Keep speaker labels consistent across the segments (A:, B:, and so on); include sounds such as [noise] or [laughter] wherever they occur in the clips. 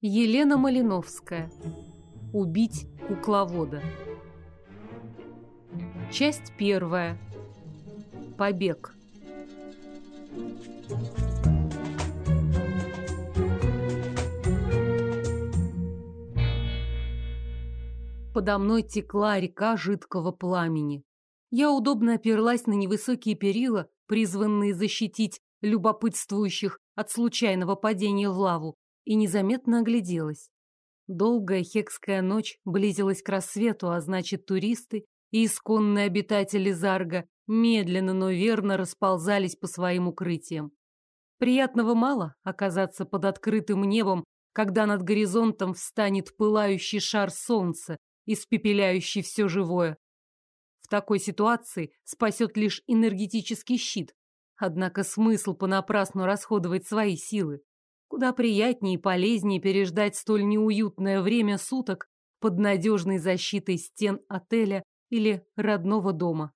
A: Елена Малиновская. Убить кукловода. Часть первая. Побег. Подо мной текла река жидкого пламени. Я удобно оперлась на невысокие перила, призванные защитить любопытствующих от случайного падения в лаву, и незаметно огляделась. Долгая хекская ночь близилась к рассвету, а значит, туристы и исконные обитатели Зарга медленно, но верно расползались по своим укрытиям. Приятного мало оказаться под открытым небом, когда над горизонтом встанет пылающий шар солнца, испепеляющий все живое. В такой ситуации спасет лишь энергетический щит. Однако смысл понапрасну расходовать свои силы. Куда приятнее и полезнее переждать столь неуютное время суток под надежной защитой стен отеля или родного дома.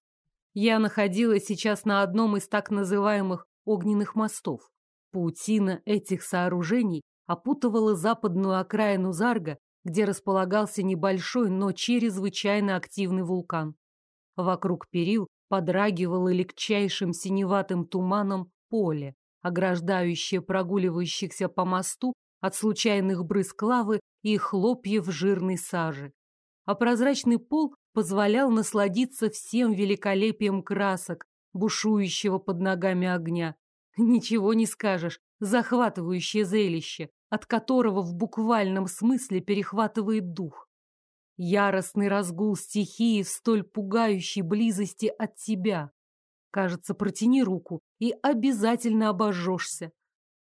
A: Я находилась сейчас на одном из так называемых огненных мостов. Паутина этих сооружений опутывала западную окраину Зарга, где располагался небольшой, но чрезвычайно активный вулкан. Вокруг перил подрагивало легчайшим синеватым туманом поле, ограждающее прогуливающихся по мосту от случайных брызг лавы и хлопьев жирной сажи. А прозрачный пол позволял насладиться всем великолепием красок, бушующего под ногами огня. Ничего не скажешь, захватывающее зрелище, от которого в буквальном смысле перехватывает дух. Яростный разгул стихии в столь пугающей близости от тебя. Кажется, протяни руку и обязательно обожжешься.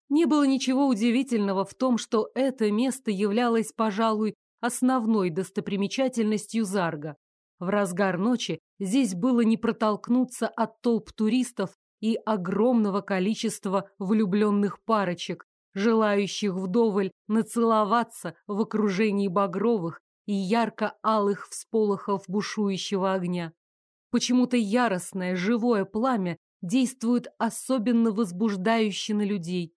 A: Не было ничего удивительного в том, что это место являлось, пожалуй, основной достопримечательностью Зарга. В разгар ночи здесь было не протолкнуться от толп туристов и огромного количества влюбленных парочек, желающих вдоволь нацеловаться в окружении багровых и ярко-алых всполохов бушующего огня. Почему-то яростное, живое пламя действует особенно возбуждающе на людей.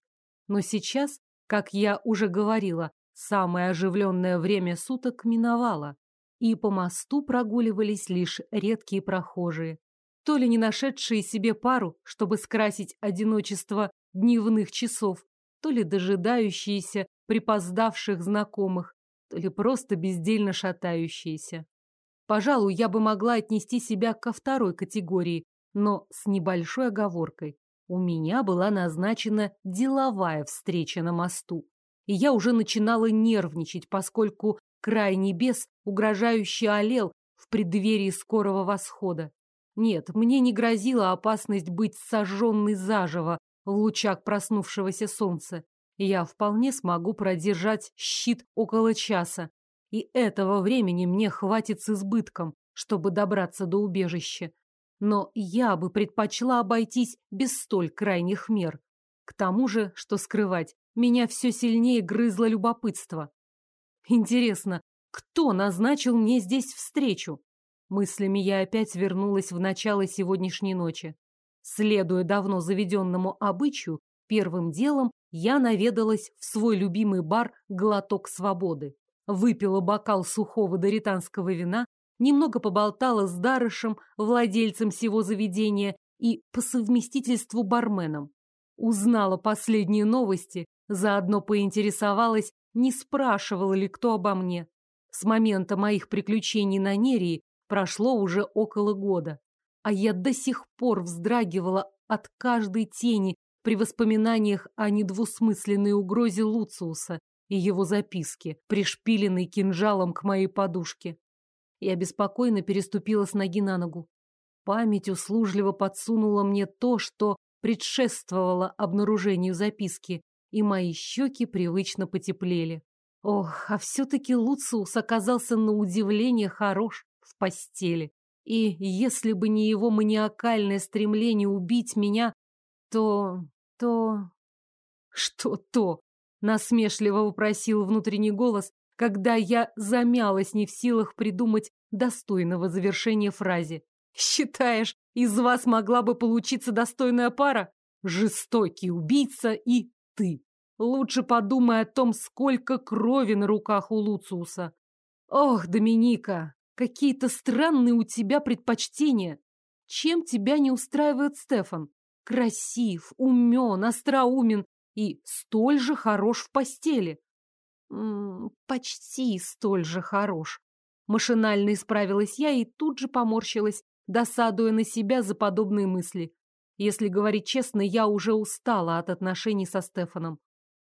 A: Но сейчас, как я уже говорила, самое оживленное время суток миновало, и по мосту прогуливались лишь редкие прохожие, то ли не нашедшие себе пару, чтобы скрасить одиночество дневных часов, то ли дожидающиеся припоздавших знакомых, то ли просто бездельно шатающиеся. Пожалуй, я бы могла отнести себя ко второй категории, но с небольшой оговоркой. У меня была назначена деловая встреча на мосту, и я уже начинала нервничать, поскольку край небес угрожающе олел в преддверии скорого восхода. Нет, мне не грозила опасность быть сожженной заживо в лучах проснувшегося солнца. Я вполне смогу продержать щит около часа, и этого времени мне хватит с избытком, чтобы добраться до убежища. Но я бы предпочла обойтись без столь крайних мер. К тому же, что скрывать, меня все сильнее грызло любопытство. Интересно, кто назначил мне здесь встречу? Мыслями я опять вернулась в начало сегодняшней ночи. Следуя давно заведенному обычаю, первым делом я наведалась в свой любимый бар «Глоток свободы» выпила бокал сухого доританского вина, немного поболтала с Дарышем, владельцем всего заведения, и по совместительству барменом. Узнала последние новости, заодно поинтересовалась, не спрашивал ли кто обо мне. С момента моих приключений на Нерии прошло уже около года, а я до сих пор вздрагивала от каждой тени при воспоминаниях о недвусмысленной угрозе Луциуса и его записки, пришпиленной кинжалом к моей подушке. Я беспокойно переступила с ноги на ногу. Память услужливо подсунула мне то, что предшествовало обнаружению записки, и мои щеки привычно потеплели. Ох, а все-таки Луциус оказался на удивление хорош в постели. И если бы не его маниакальное стремление убить меня, то... то... Что то? Насмешливо вопросил внутренний голос, когда я замялась не в силах придумать достойного завершения фразе. Считаешь, из вас могла бы получиться достойная пара? Жестокий убийца и ты. Лучше подумай о том, сколько крови на руках у Луциуса. Ох, Доминика, какие-то странные у тебя предпочтения. Чем тебя не устраивает Стефан? Красив, умен, остроумен и столь же хорош в постели. М -м, почти столь же хорош. Машинально исправилась я и тут же поморщилась, досадуя на себя за подобные мысли. Если говорить честно, я уже устала от отношений со Стефаном.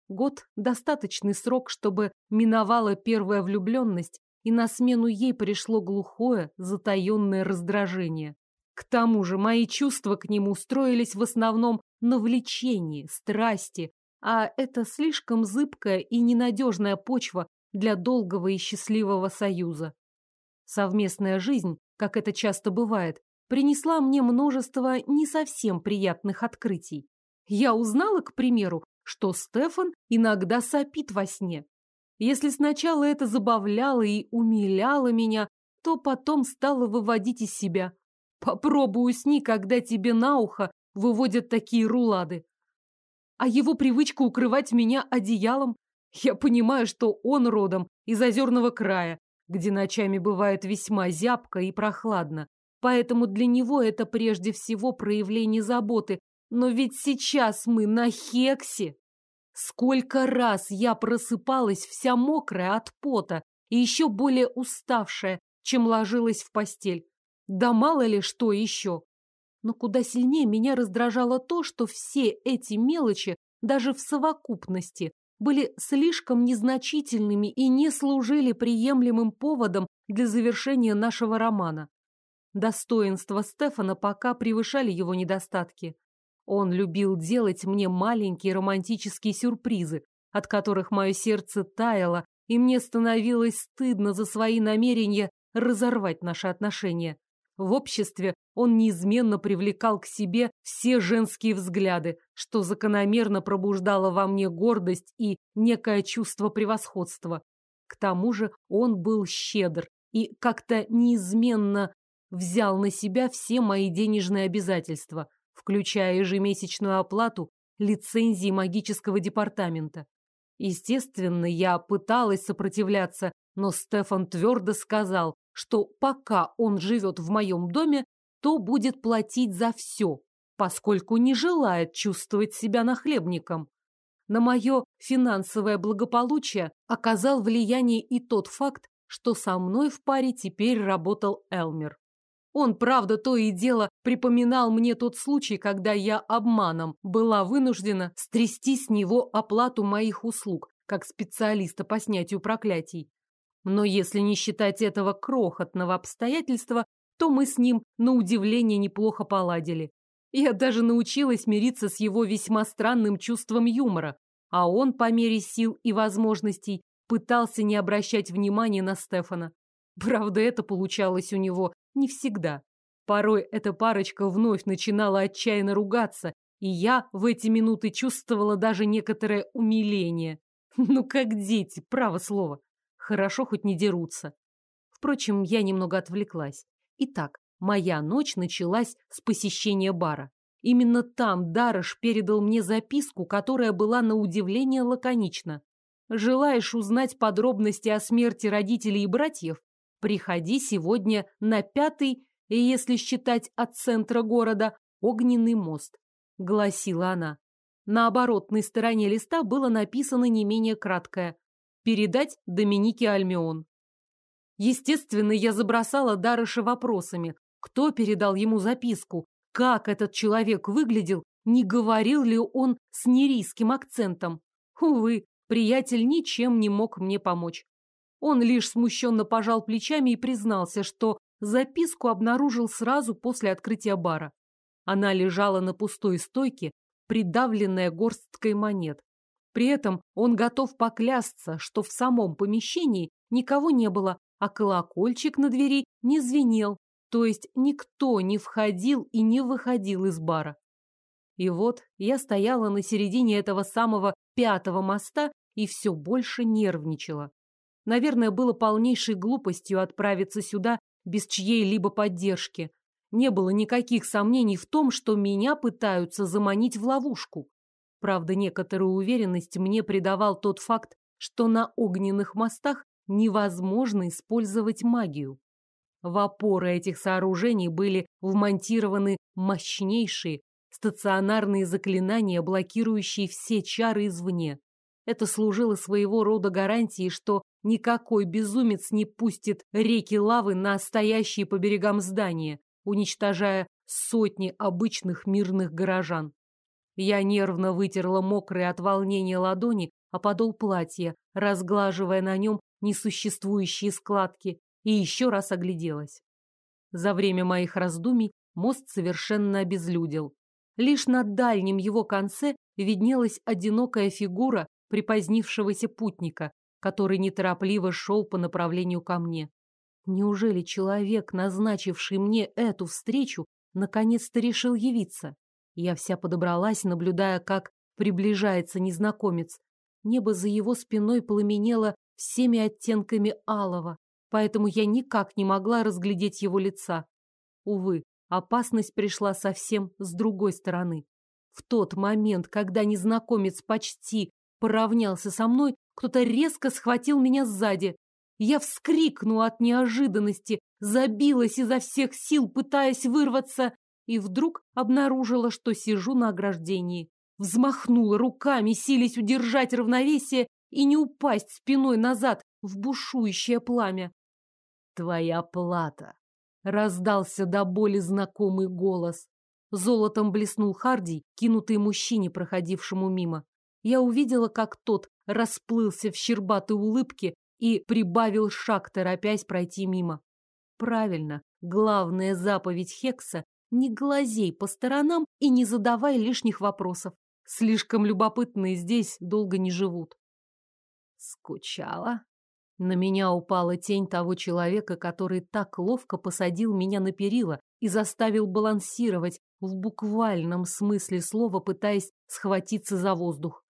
A: Год – достаточный срок, чтобы миновала первая влюбленность, и на смену ей пришло глухое, затаенное раздражение. К тому же мои чувства к нему строились в основном на влечении, страсти, а это слишком зыбкая и ненадежная почва для долгого и счастливого союза. Совместная жизнь, как это часто бывает, принесла мне множество не совсем приятных открытий. Я узнала, к примеру, что Стефан иногда сопит во сне. Если сначала это забавляло и умиляло меня, то потом стало выводить из себя. Попробуй усни, когда тебе на ухо выводят такие рулады. А его привычка укрывать меня одеялом, я понимаю, что он родом из озерного края, где ночами бывает весьма зябко и прохладно. Поэтому для него это прежде всего проявление заботы но ведь сейчас мы на Хексе. Сколько раз я просыпалась вся мокрая от пота и еще более уставшая, чем ложилась в постель. Да мало ли что еще. Но куда сильнее меня раздражало то, что все эти мелочи, даже в совокупности, были слишком незначительными и не служили приемлемым поводом для завершения нашего романа. Достоинства Стефана пока превышали его недостатки. Он любил делать мне маленькие романтические сюрпризы, от которых мое сердце таяло, и мне становилось стыдно за свои намерения разорвать наши отношения. В обществе он неизменно привлекал к себе все женские взгляды, что закономерно пробуждало во мне гордость и некое чувство превосходства. К тому же он был щедр и как-то неизменно взял на себя все мои денежные обязательства включая ежемесячную оплату лицензии магического департамента. Естественно, я пыталась сопротивляться, но Стефан твердо сказал, что пока он живет в моем доме, то будет платить за все, поскольку не желает чувствовать себя нахлебником. На мое финансовое благополучие оказал влияние и тот факт, что со мной в паре теперь работал Элмер. Он, правда, то и дело припоминал мне тот случай, когда я обманом была вынуждена стрясти с него оплату моих услуг, как специалиста по снятию проклятий. Но если не считать этого крохотного обстоятельства, то мы с ним, на удивление, неплохо поладили. Я даже научилась мириться с его весьма странным чувством юмора, а он, по мере сил и возможностей, пытался не обращать внимания на Стефана. Правда, это получалось у него не всегда. Порой эта парочка вновь начинала отчаянно ругаться, и я в эти минуты чувствовала даже некоторое умиление. Ну, как дети, право слово. Хорошо хоть не дерутся. Впрочем, я немного отвлеклась. Итак, моя ночь началась с посещения бара. Именно там Дарыш передал мне записку, которая была на удивление лаконична. Желаешь узнать подробности о смерти родителей и братьев? Приходи сегодня на пятый, если считать от центра города, огненный мост, гласила она. На оборотной стороне листа было написано не менее краткое «Передать Доминике Альмион». Естественно, я забросала Дарыша вопросами. Кто передал ему записку? Как этот человек выглядел? Не говорил ли он с нерийским акцентом? Увы, приятель ничем не мог мне помочь. Он лишь смущенно пожал плечами и признался, что записку обнаружил сразу после открытия бара. Она лежала на пустой стойке, придавленная горсткой монет. При этом он готов поклясться, что в самом помещении никого не было, а колокольчик на двери не звенел, то есть никто не входил и не выходил из бара. И вот я стояла на середине этого самого пятого моста и все больше нервничала. Наверное, было полнейшей глупостью отправиться сюда без чьей-либо поддержки. Не было никаких сомнений в том, что меня пытаются заманить в ловушку. Правда, некоторую уверенность мне придавал тот факт, что на огненных мостах невозможно использовать магию. В опоры этих сооружений были вмонтированы мощнейшие стационарные заклинания, блокирующие все чары извне. Это служило своего рода гарантией, что никакой безумец не пустит реки лавы на стоящие по берегам здания, уничтожая сотни обычных мирных горожан. Я нервно вытерла мокрые от волнения ладони, а подол платья, разглаживая на нем несуществующие складки, и еще раз огляделась. За время моих раздумий мост совершенно обезлюдил. Лишь на дальнем его конце виднелась одинокая фигура припозднившегося путника, который неторопливо шел по направлению ко мне. Неужели человек, назначивший мне эту встречу, наконец-то решил явиться? Я вся подобралась, наблюдая, как приближается незнакомец. Небо за его спиной пламенело всеми оттенками алого, поэтому я никак не могла разглядеть его лица. Увы, опасность пришла совсем с другой стороны. В тот момент, когда незнакомец почти поравнялся со мной, кто-то резко схватил меня сзади. Я вскрикнула от неожиданности, забилась изо всех сил, пытаясь вырваться, и вдруг обнаружила, что сижу на ограждении. Взмахнула руками, силясь удержать равновесие и не упасть спиной назад в бушующее пламя. «Твоя плата!» — раздался до боли знакомый голос. Золотом блеснул Харди, кинутый мужчине, проходившему мимо я увидела, как тот расплылся в щербатой улыбке и прибавил шаг, торопясь пройти мимо. Правильно, главная заповедь Хекса – не глазей по сторонам и не задавай лишних вопросов. Слишком любопытные здесь долго не живут. Скучала. На меня упала тень того человека, который так ловко посадил меня на перила и заставил балансировать в буквальном смысле слова, пытаясь схватиться за воздух.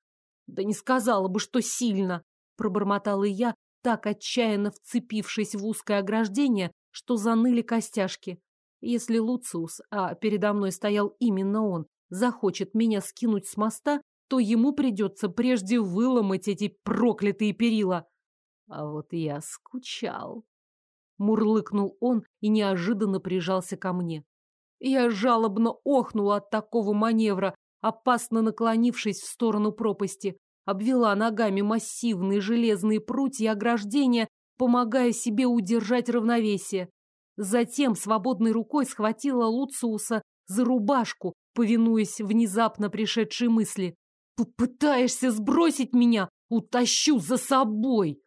A: Да не сказала бы, что сильно, пробормотала я, так отчаянно вцепившись в узкое ограждение, что заныли костяшки. Если Луциус, а передо мной стоял именно он, захочет меня скинуть с моста, то ему придется прежде выломать эти проклятые перила. А вот я скучал. Мурлыкнул он и неожиданно прижался ко мне. Я жалобно охнула от такого маневра, опасно наклонившись в сторону пропасти, обвела ногами массивные железные прутья ограждения, помогая себе удержать равновесие. Затем свободной рукой схватила Луциуса за рубашку, повинуясь внезапно пришедшей мысли. «Попытаешься сбросить меня? Утащу за собой!»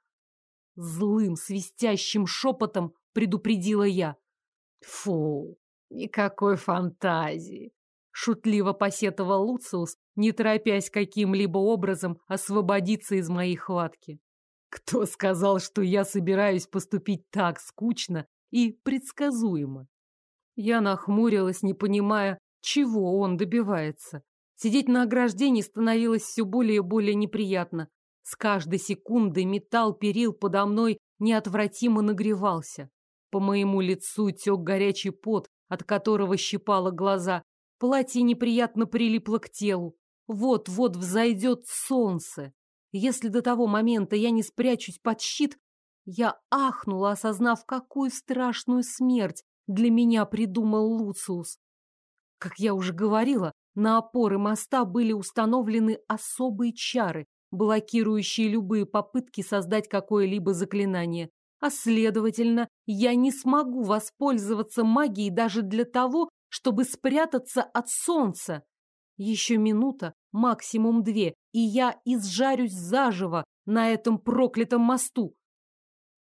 A: Злым свистящим шепотом предупредила я. «Фу, никакой фантазии!» Шутливо посетовал Луциус, не торопясь каким-либо образом освободиться из моей хватки. Кто сказал, что я собираюсь поступить так скучно и предсказуемо? Я нахмурилась, не понимая, чего он добивается. Сидеть на ограждении становилось все более и более неприятно. С каждой секундой металл перил подо мной неотвратимо нагревался. По моему лицу тек горячий пот, от которого щипало глаза, Платье неприятно прилипло к телу. Вот-вот взойдет солнце. Если до того момента я не спрячусь под щит, я ахнула, осознав, какую страшную смерть для меня придумал Луциус. Как я уже говорила, на опоры моста были установлены особые чары, блокирующие любые попытки создать какое-либо заклинание. А следовательно, я не смогу воспользоваться магией даже для того, чтобы спрятаться от солнца. Еще минута, максимум две, и я изжарюсь заживо на этом проклятом мосту.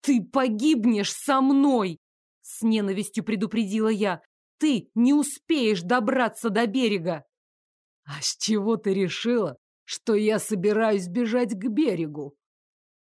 A: «Ты погибнешь со мной!» С ненавистью предупредила я. «Ты не успеешь добраться до берега!» «А с чего ты решила, что я собираюсь бежать к берегу.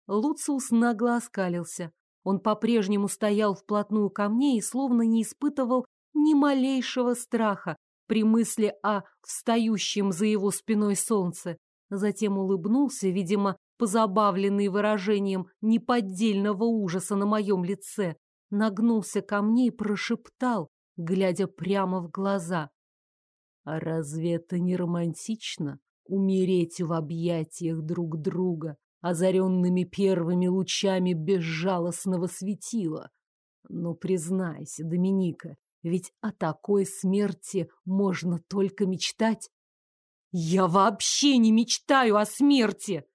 A: Луциус нагло оскалился. Он по-прежнему стоял вплотную ко мне и словно не испытывал ни малейшего страха при мысли о встающем за его спиной солнце. Затем улыбнулся, видимо, позабавленный выражением неподдельного ужаса на моем лице, нагнулся ко мне и прошептал, глядя прямо в глаза. «А разве это не романтично? Умереть в объятиях друг друга, озаренными первыми лучами безжалостного светила? Ну, признайся, Доминика, ведь о такой смерти можно только мечтать. «Я вообще не мечтаю о смерти!» —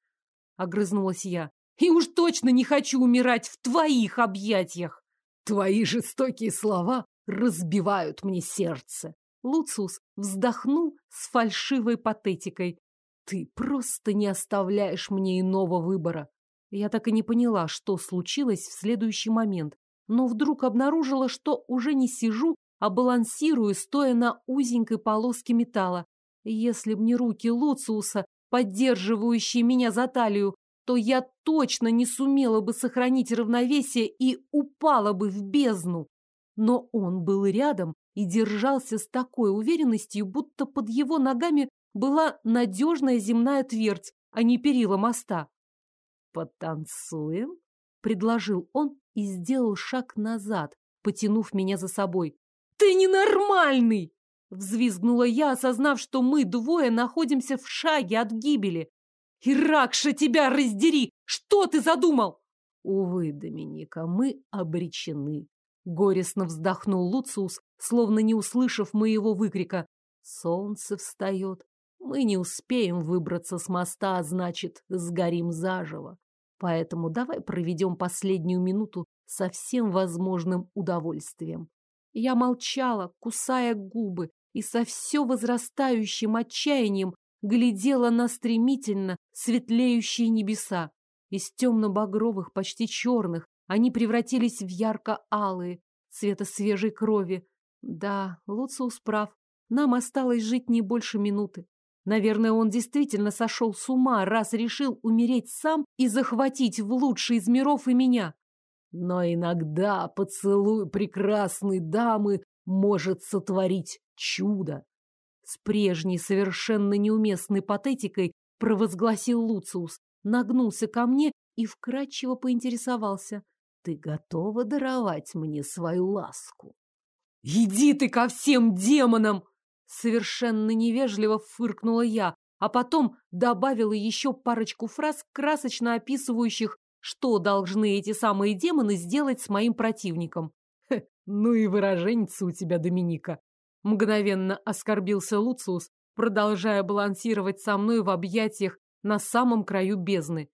A: огрызнулась я. «И уж точно не хочу умирать в твоих объятиях!» «Твои жестокие слова разбивают мне сердце!» Луциус вздохнул с фальшивой патетикой. «Ты просто не оставляешь мне иного выбора!» Я так и не поняла, что случилось в следующий момент но вдруг обнаружила, что уже не сижу, а балансирую, стоя на узенькой полоске металла. Если б не руки Луциуса, поддерживающие меня за талию, то я точно не сумела бы сохранить равновесие и упала бы в бездну. Но он был рядом и держался с такой уверенностью, будто под его ногами была надежная земная твердь, а не перила моста. «Потанцуем?» — предложил он и сделал шаг назад, потянув меня за собой. «Ты ненормальный!» — взвизгнула я, осознав, что мы двое находимся в шаге от гибели. «Иракша, тебя раздери! Что ты задумал?» «Увы, Доминика, мы обречены», — горестно вздохнул Луциус, словно не услышав моего выкрика. «Солнце встает. Мы не успеем выбраться с моста, а значит, сгорим заживо. Поэтому давай проведем последнюю минуту со всем возможным удовольствием. Я молчала, кусая губы, и со все возрастающим отчаянием глядела на стремительно светлеющие небеса. Из темно-багровых, почти черных, они превратились в ярко-алые, цвета свежей крови. Да, Луциус прав. Нам осталось жить не больше минуты. Наверное, он действительно сошел с ума, раз решил умереть сам и захватить в лучший из миров и меня. Но иногда поцелуй прекрасной дамы может сотворить чудо. С прежней совершенно неуместной патетикой провозгласил Луциус, нагнулся ко мне и вкрадчиво поинтересовался. Ты готова даровать мне свою ласку? Иди ты ко всем демонам! Совершенно невежливо фыркнула я, а потом добавила еще парочку фраз, красочно описывающих, что должны эти самые демоны сделать с моим противником. Ну и выраженница у тебя, Доминика. Мгновенно оскорбился Луциус, продолжая балансировать со мной в объятиях на самом краю бездны.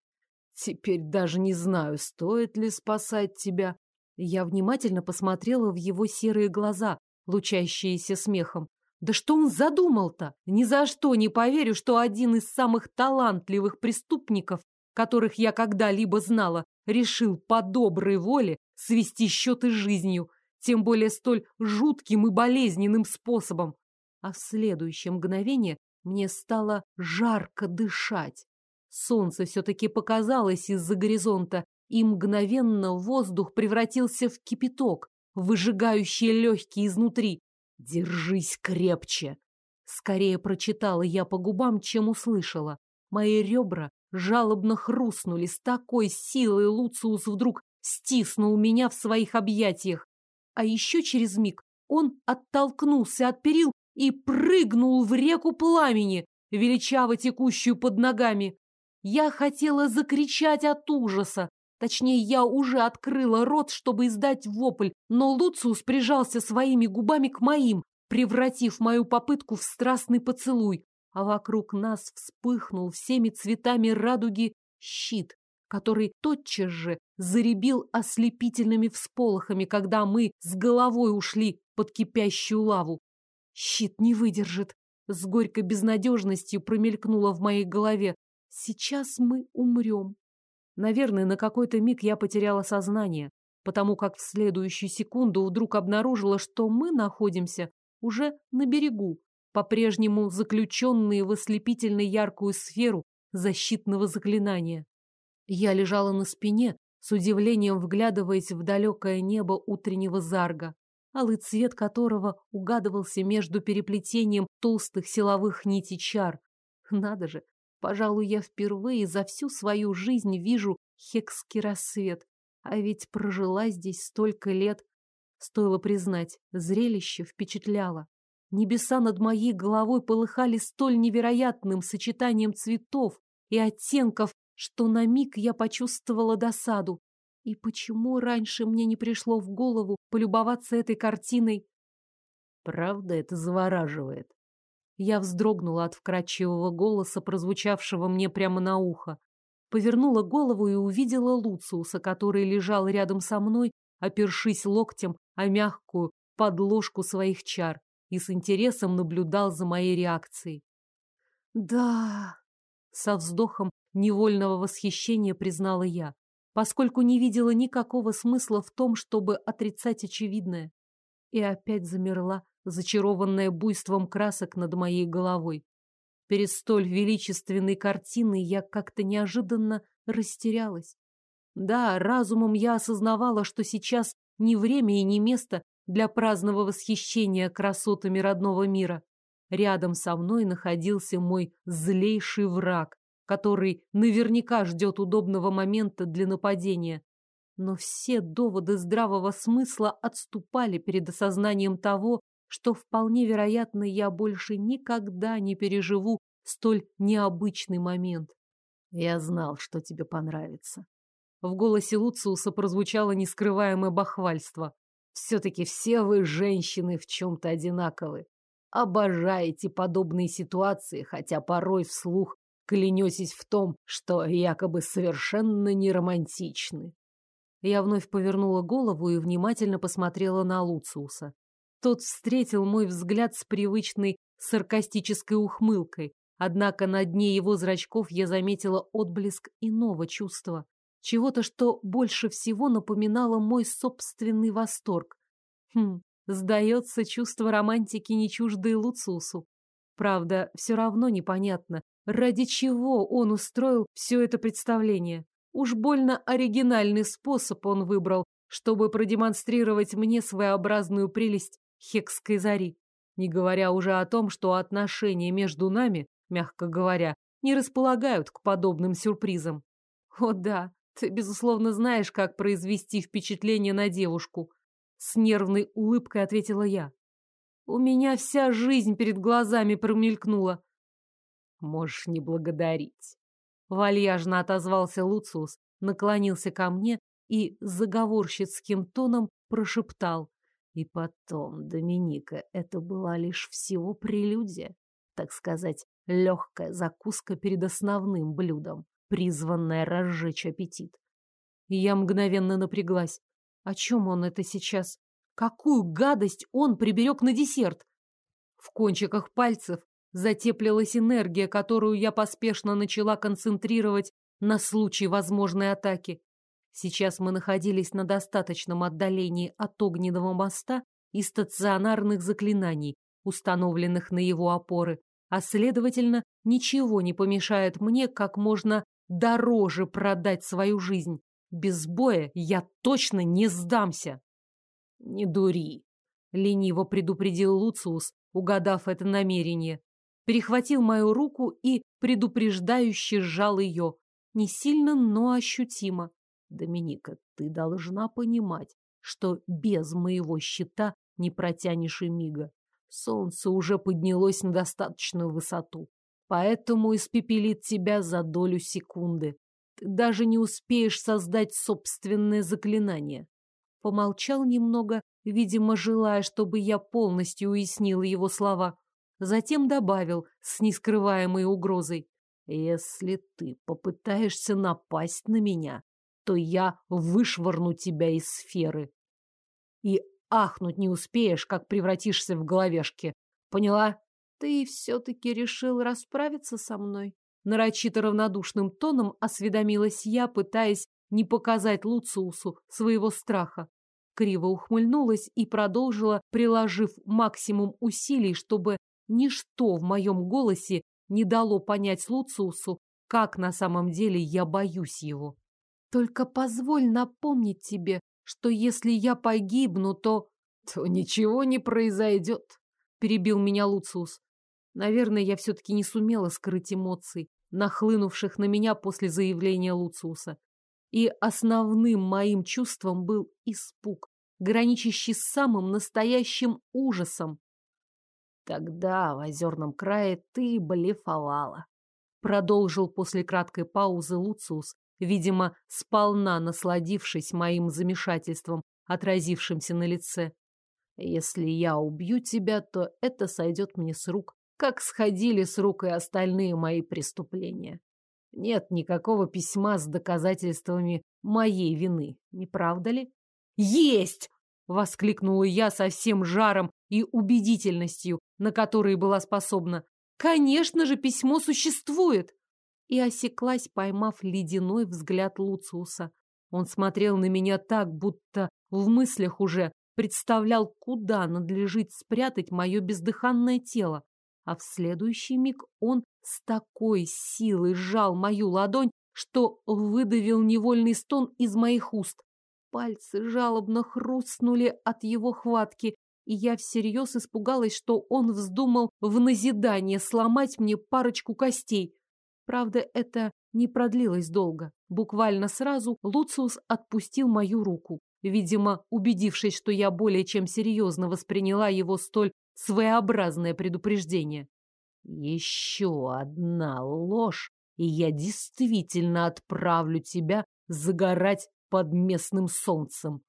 A: Теперь даже не знаю, стоит ли спасать тебя. Я внимательно посмотрела в его серые глаза, лучащиеся смехом. Да что он задумал-то? Ни за что не поверю, что один из самых талантливых преступников, которых я когда-либо знала, решил по доброй воле свести счеты с жизнью, тем более столь жутким и болезненным способом. А в следующее мгновение мне стало жарко дышать. Солнце все-таки показалось из-за горизонта, и мгновенно воздух превратился в кипяток, выжигающий легкие изнутри. «Держись крепче!» Скорее прочитала я по губам, чем услышала. Мои ребра жалобно хрустнули с такой силой, Луциус вдруг стиснул меня в своих объятиях. А еще через миг он оттолкнулся от перил и прыгнул в реку пламени, величаво текущую под ногами. Я хотела закричать от ужаса, Точнее, я уже открыла рот, чтобы издать вопль, но Луциус прижался своими губами к моим, превратив мою попытку в страстный поцелуй, а вокруг нас вспыхнул всеми цветами радуги щит, который тотчас же заребил ослепительными всполохами, когда мы с головой ушли под кипящую лаву. Щит не выдержит. С горькой безнадежностью промелькнуло в моей голове. Сейчас мы умрем. Наверное, на какой-то миг я потеряла сознание, потому как в следующую секунду вдруг обнаружила, что мы находимся уже на берегу. по-прежнему заключенные в ослепительно яркую сферу защитного заклинания. Я лежала на спине, с удивлением вглядываясь в далекое небо утреннего зарга, алый цвет которого угадывался между переплетением толстых силовых нитей чар. Надо же, пожалуй, я впервые за всю свою жизнь вижу хекский рассвет, а ведь прожила здесь столько лет. Стоило признать, зрелище впечатляло. Небеса над моей головой полыхали столь невероятным сочетанием цветов и оттенков, что на миг я почувствовала досаду. И почему раньше мне не пришло в голову полюбоваться этой картиной? Правда, это завораживает. Я вздрогнула от вкрадчивого голоса, прозвучавшего мне прямо на ухо. Повернула голову и увидела Луциуса, который лежал рядом со мной, опершись локтем о мягкую подложку своих чар и с интересом наблюдал за моей реакцией. «Да...» — со вздохом невольного восхищения признала я, поскольку не видела никакого смысла в том, чтобы отрицать очевидное. И опять замерла, зачарованная буйством красок над моей головой. Перед столь величественной картиной я как-то неожиданно растерялась. Да, разумом я осознавала, что сейчас не время и не место для праздного восхищения красотами родного мира. Рядом со мной находился мой злейший враг, который наверняка ждет удобного момента для нападения. Но все доводы здравого смысла отступали перед осознанием того, что вполне вероятно я больше никогда не переживу столь необычный момент. Я знал, что тебе понравится. В голосе Луциуса прозвучало нескрываемое бахвальство. Все-таки все вы, женщины, в чем-то одинаковы. Обожаете подобные ситуации, хотя порой вслух клянетесь в том, что якобы совершенно не романтичны. Я вновь повернула голову и внимательно посмотрела на Луциуса. Тот встретил мой взгляд с привычной саркастической ухмылкой, однако на дне его зрачков я заметила отблеск иного чувства, чего-то, что больше всего напоминало мой собственный восторг. Хм, сдается, чувство романтики не чужды Луцусу. Правда, все равно непонятно, ради чего он устроил все это представление. Уж больно оригинальный способ он выбрал, чтобы продемонстрировать мне своеобразную прелесть хекской зари. Не говоря уже о том, что отношения между нами, мягко говоря, не располагают к подобным сюрпризам. О да, ты, безусловно, знаешь, как произвести впечатление на девушку. С нервной улыбкой ответила я. У меня вся жизнь перед глазами промелькнула. Можешь не благодарить. Вальяжно отозвался Луциус, наклонился ко мне и заговорщицким тоном прошептал. И потом, Доминика, это была лишь всего прелюдия, так сказать, легкая закуска перед основным блюдом, призванная разжечь аппетит. Я мгновенно напряглась. О чем он это сейчас? Какую гадость он приберег на десерт? В кончиках пальцев затеплилась энергия, которую я поспешно начала концентрировать на случай возможной атаки. Сейчас мы находились на достаточном отдалении от огненного моста и стационарных заклинаний, установленных на его опоры, а, следовательно, ничего не помешает мне как можно дороже продать свою жизнь. Без боя я точно не сдамся. Не дури, лениво предупредил Луциус, угадав это намерение. Перехватил мою руку и предупреждающе сжал ее. Не сильно, но ощутимо. Доминика, ты должна понимать, что без моего щита не протянешь и мига. Солнце уже поднялось на достаточную высоту, поэтому испепелит тебя за долю секунды. Ты даже не успеешь создать собственное заклинание. Помолчал немного, видимо, желая, чтобы я полностью уяснила его слова. Затем добавил с нескрываемой угрозой. Если ты попытаешься напасть на меня, то я вышвырну тебя из сферы. И ахнуть не успеешь, как превратишься в головешки. Поняла? Ты все-таки решил расправиться со мной? Нарочито равнодушным тоном осведомилась я, пытаясь не показать Луциусу своего страха. Криво ухмыльнулась и продолжила, приложив максимум усилий, чтобы ничто в моем голосе не дало понять Луциусу, как на самом деле я боюсь его. Только позволь напомнить тебе, что если я погибну, то... То ничего не произойдет, перебил меня Луциус. Наверное, я все-таки не сумела скрыть эмоций, нахлынувших на меня после заявления Луциуса. И основным моим чувством был испуг, граничащий с самым настоящим ужасом. Тогда в озерном крае ты блефовала. Продолжил после краткой паузы Луциус, видимо, сполна насладившись моим замешательством, отразившимся на лице. Если я убью тебя, то это сойдет мне с рук, как сходили с рук и остальные мои преступления. Нет никакого письма с доказательствами моей вины, не правда ли? Есть! Воскликнула я со всем жаром и убедительностью, на которые была способна. Конечно же, письмо существует! И осеклась, поймав ледяной взгляд Луциуса. Он смотрел на меня так, будто в мыслях уже представлял, куда надлежит спрятать мое бездыханное тело. А в следующий миг он с такой силой сжал мою ладонь, что выдавил невольный стон из моих уст. Пальцы жалобно хрустнули от его хватки, и я всерьез испугалась, что он вздумал в назидание сломать мне парочку костей. Правда, это не продлилось долго. Буквально сразу Луциус отпустил мою руку, видимо, убедившись, что я более чем серьезно восприняла его столь своеобразное предупреждение. Еще одна ложь, и я действительно отправлю тебя загорать под местным солнцем.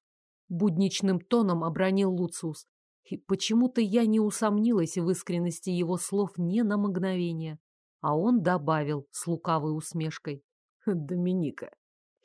A: Будничным тоном обронил Луциус. И почему-то я не усомнилась в искренности его слов ни на мгновение. А он добавил с лукавой усмешкой. «Доминика,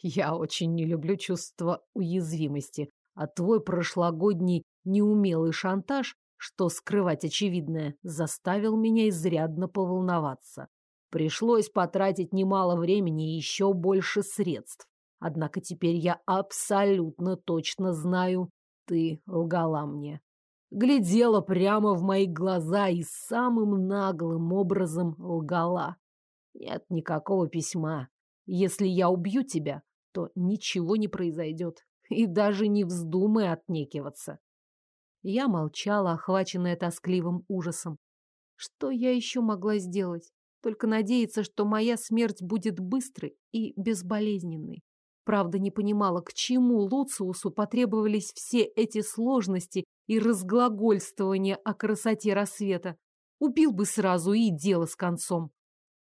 A: я очень не люблю чувство уязвимости, а твой прошлогодний неумелый шантаж, что скрывать очевидное, заставил меня изрядно поволноваться. Пришлось потратить немало времени и еще больше средств. Однако теперь я абсолютно точно знаю, ты лгала мне. Глядела прямо в мои глаза и самым наглым образом лгала. Нет никакого письма. Если я убью тебя, то ничего не произойдет. И даже не вздумай отнекиваться. Я молчала, охваченная тоскливым ужасом. Что я еще могла сделать? Только надеяться, что моя смерть будет быстрой и безболезненной. Правда, не понимала, к чему Луциусу потребовались все эти сложности и разглагольствования о красоте рассвета. Убил бы сразу и дело с концом.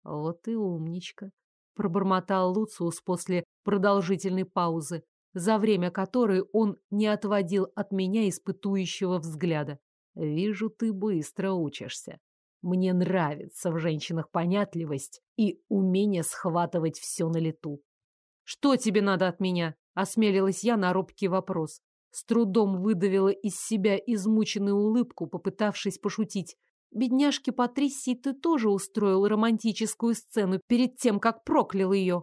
A: Вот и умничка, пробормотал Луциус после продолжительной паузы, за время которой он не отводил от меня испытующего взгляда. Вижу, ты быстро учишься. Мне нравится в женщинах понятливость и умение схватывать все на лету. «Что тебе надо от меня?» — осмелилась я на робкий вопрос. С трудом выдавила из себя измученную улыбку, попытавшись пошутить. «Бедняжке Патрисии ты тоже устроил романтическую сцену перед тем, как проклял ее».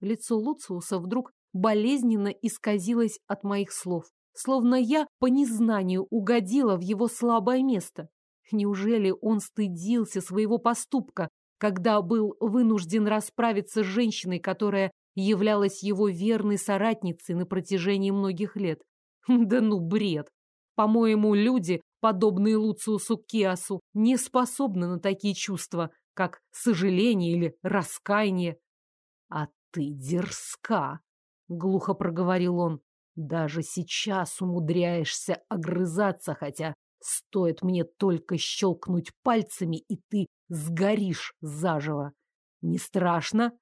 A: Лицо Луциуса вдруг болезненно исказилось от моих слов, словно я по незнанию угодила в его слабое место. Неужели он стыдился своего поступка, когда был вынужден расправиться с женщиной, которая являлась его верной соратницей на протяжении многих лет. [laughs] Да ну, бред! По-моему, люди, подобные Луциусу Киасу, не способны на такие чувства, как сожаление или раскаяние. А ты дерзка, глухо проговорил он. Даже сейчас умудряешься огрызаться, хотя стоит мне только щелкнуть пальцами, и ты сгоришь заживо. Не страшно?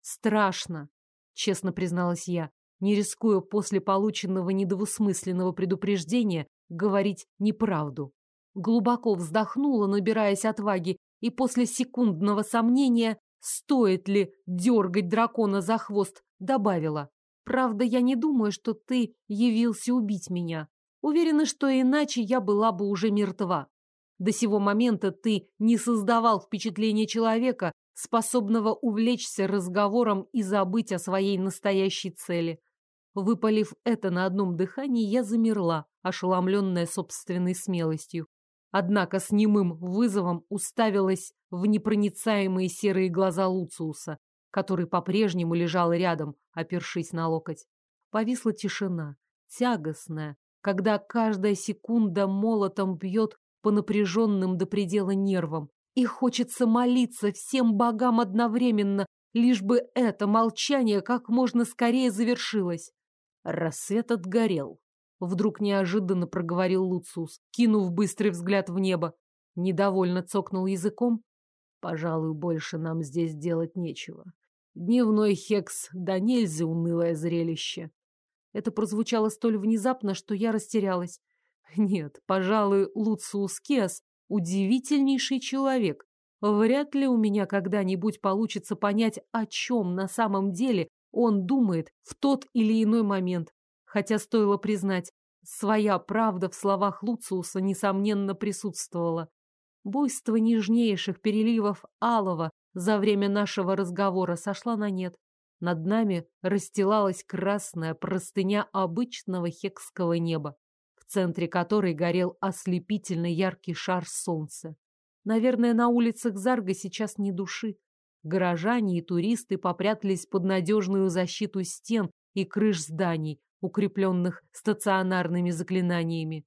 A: Страшно, честно призналась я, не рискуя после полученного недвусмысленного предупреждения говорить неправду. Глубоко вздохнула, набираясь отваги, и после секундного сомнения, стоит ли дергать дракона за хвост, добавила. Правда, я не думаю, что ты явился убить меня. Уверена, что иначе я была бы уже мертва. До сего момента ты не создавал впечатления человека, способного увлечься разговором и забыть о своей настоящей цели. Выпалив это на одном дыхании, я замерла, ошеломленная собственной смелостью. однако с немым вызовом уставилась в непроницаемые серые глаза Луциуса, который по-прежнему лежал рядом, опершись на локоть. Повисла тишина, тягостная, когда каждая секунда молотом бьет по напряженным до предела нервам. И хочется молиться всем богам одновременно, лишь бы это молчание как можно скорее завершилось. Рассвет отгорел. Вдруг неожиданно проговорил Луциус, кинув быстрый взгляд в небо. Недовольно цокнул языком. Пожалуй, больше нам здесь делать нечего. Дневной хекс да нельзя унылое зрелище. Это прозвучало столь внезапно, что я растерялась. Нет, пожалуй, Луциус Кес – удивительнейший человек. Вряд ли у меня когда-нибудь получится понять, о чем на самом деле он думает в тот или иной момент. Хотя стоило признать, своя правда в словах Луциуса несомненно присутствовала. Буйство нежнейших переливов алого за время нашего разговора сошла на нет. Над нами расстилалась красная простыня обычного хекского неба, центре которой горел ослепительно яркий шар солнца. Наверное, на улицах Зарга сейчас ни души. Горожане и туристы попрятались под надежную защиту стен и крыш зданий, укрепленных стационарными заклинаниями.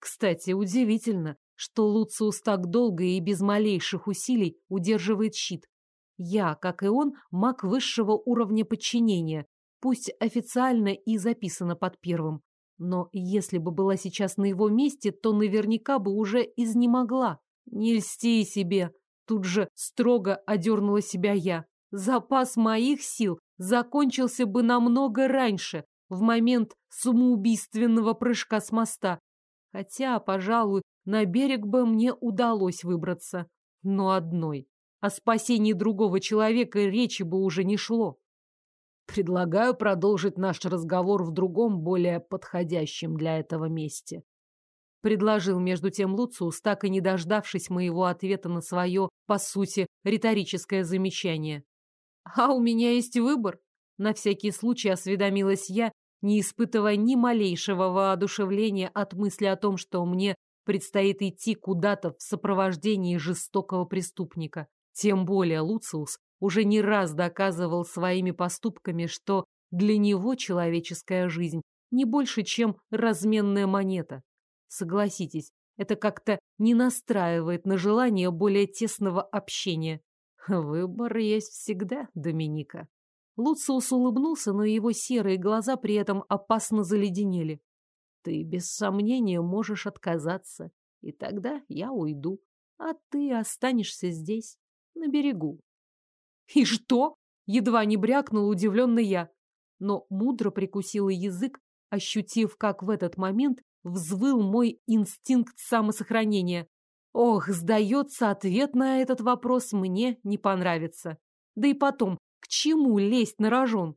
A: Кстати, удивительно, что Луциус так долго и без малейших усилий удерживает щит. Я, как и он, маг высшего уровня подчинения, пусть официально и записано под первым. Но если бы была сейчас на его месте, то наверняка бы уже изнемогла. Не льсти себе, тут же строго одернула себя я. Запас моих сил закончился бы намного раньше, в момент самоубийственного прыжка с моста. Хотя, пожалуй, на берег бы мне удалось выбраться. Но одной. О спасении другого человека речи бы уже не шло. Предлагаю продолжить наш разговор в другом, более подходящем для этого месте. Предложил между тем Луциус, так и не дождавшись моего ответа на свое, по сути, риторическое замечание. А у меня есть выбор. На всякий случай осведомилась я, не испытывая ни малейшего воодушевления от мысли о том, что мне предстоит идти куда-то в сопровождении жестокого преступника. Тем более Луциус уже не раз доказывал своими поступками, что для него человеческая жизнь не больше, чем разменная монета. Согласитесь, это как-то не настраивает на желание более тесного общения. Выбор есть всегда, Доминика. Луциус улыбнулся, но его серые глаза при этом опасно заледенели. Ты без сомнения можешь отказаться, и тогда я уйду, а ты останешься здесь на берегу. И что? Едва не брякнул удивленный я, но мудро прикусила язык, ощутив, как в этот момент взвыл мой инстинкт самосохранения. Ох, сдается, ответ на этот вопрос мне не понравится. Да и потом, к чему лезть на рожон?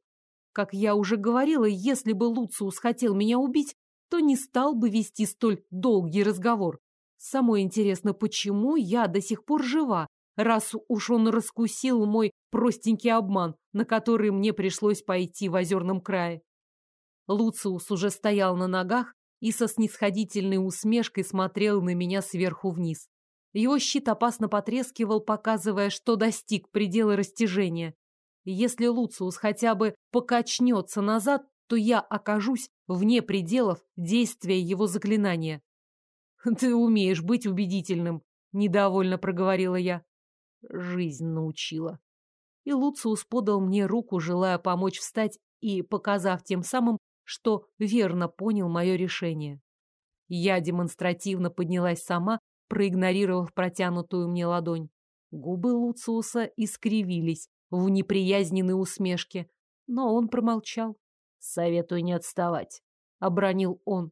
A: Как я уже говорила, если бы Луциус хотел меня убить, то не стал бы вести столь долгий разговор. Самое интересно, почему я до сих пор жива, раз уж он раскусил мой простенький обман, на который мне пришлось пойти в озерном крае. Луциус уже стоял на ногах и со снисходительной усмешкой смотрел на меня сверху вниз. Его щит опасно потрескивал, показывая, что достиг предела растяжения. Если Луциус хотя бы покачнется назад, то я окажусь вне пределов действия его заклинания. «Ты умеешь быть убедительным», — недовольно проговорила я. Жизнь научила. И Луциус подал мне руку, желая помочь встать и показав тем самым, что верно понял мое решение. Я демонстративно поднялась сама, проигнорировав протянутую мне ладонь. Губы Луциуса искривились в неприязненной усмешке, но он промолчал. «Советую не отставать», — обронил он.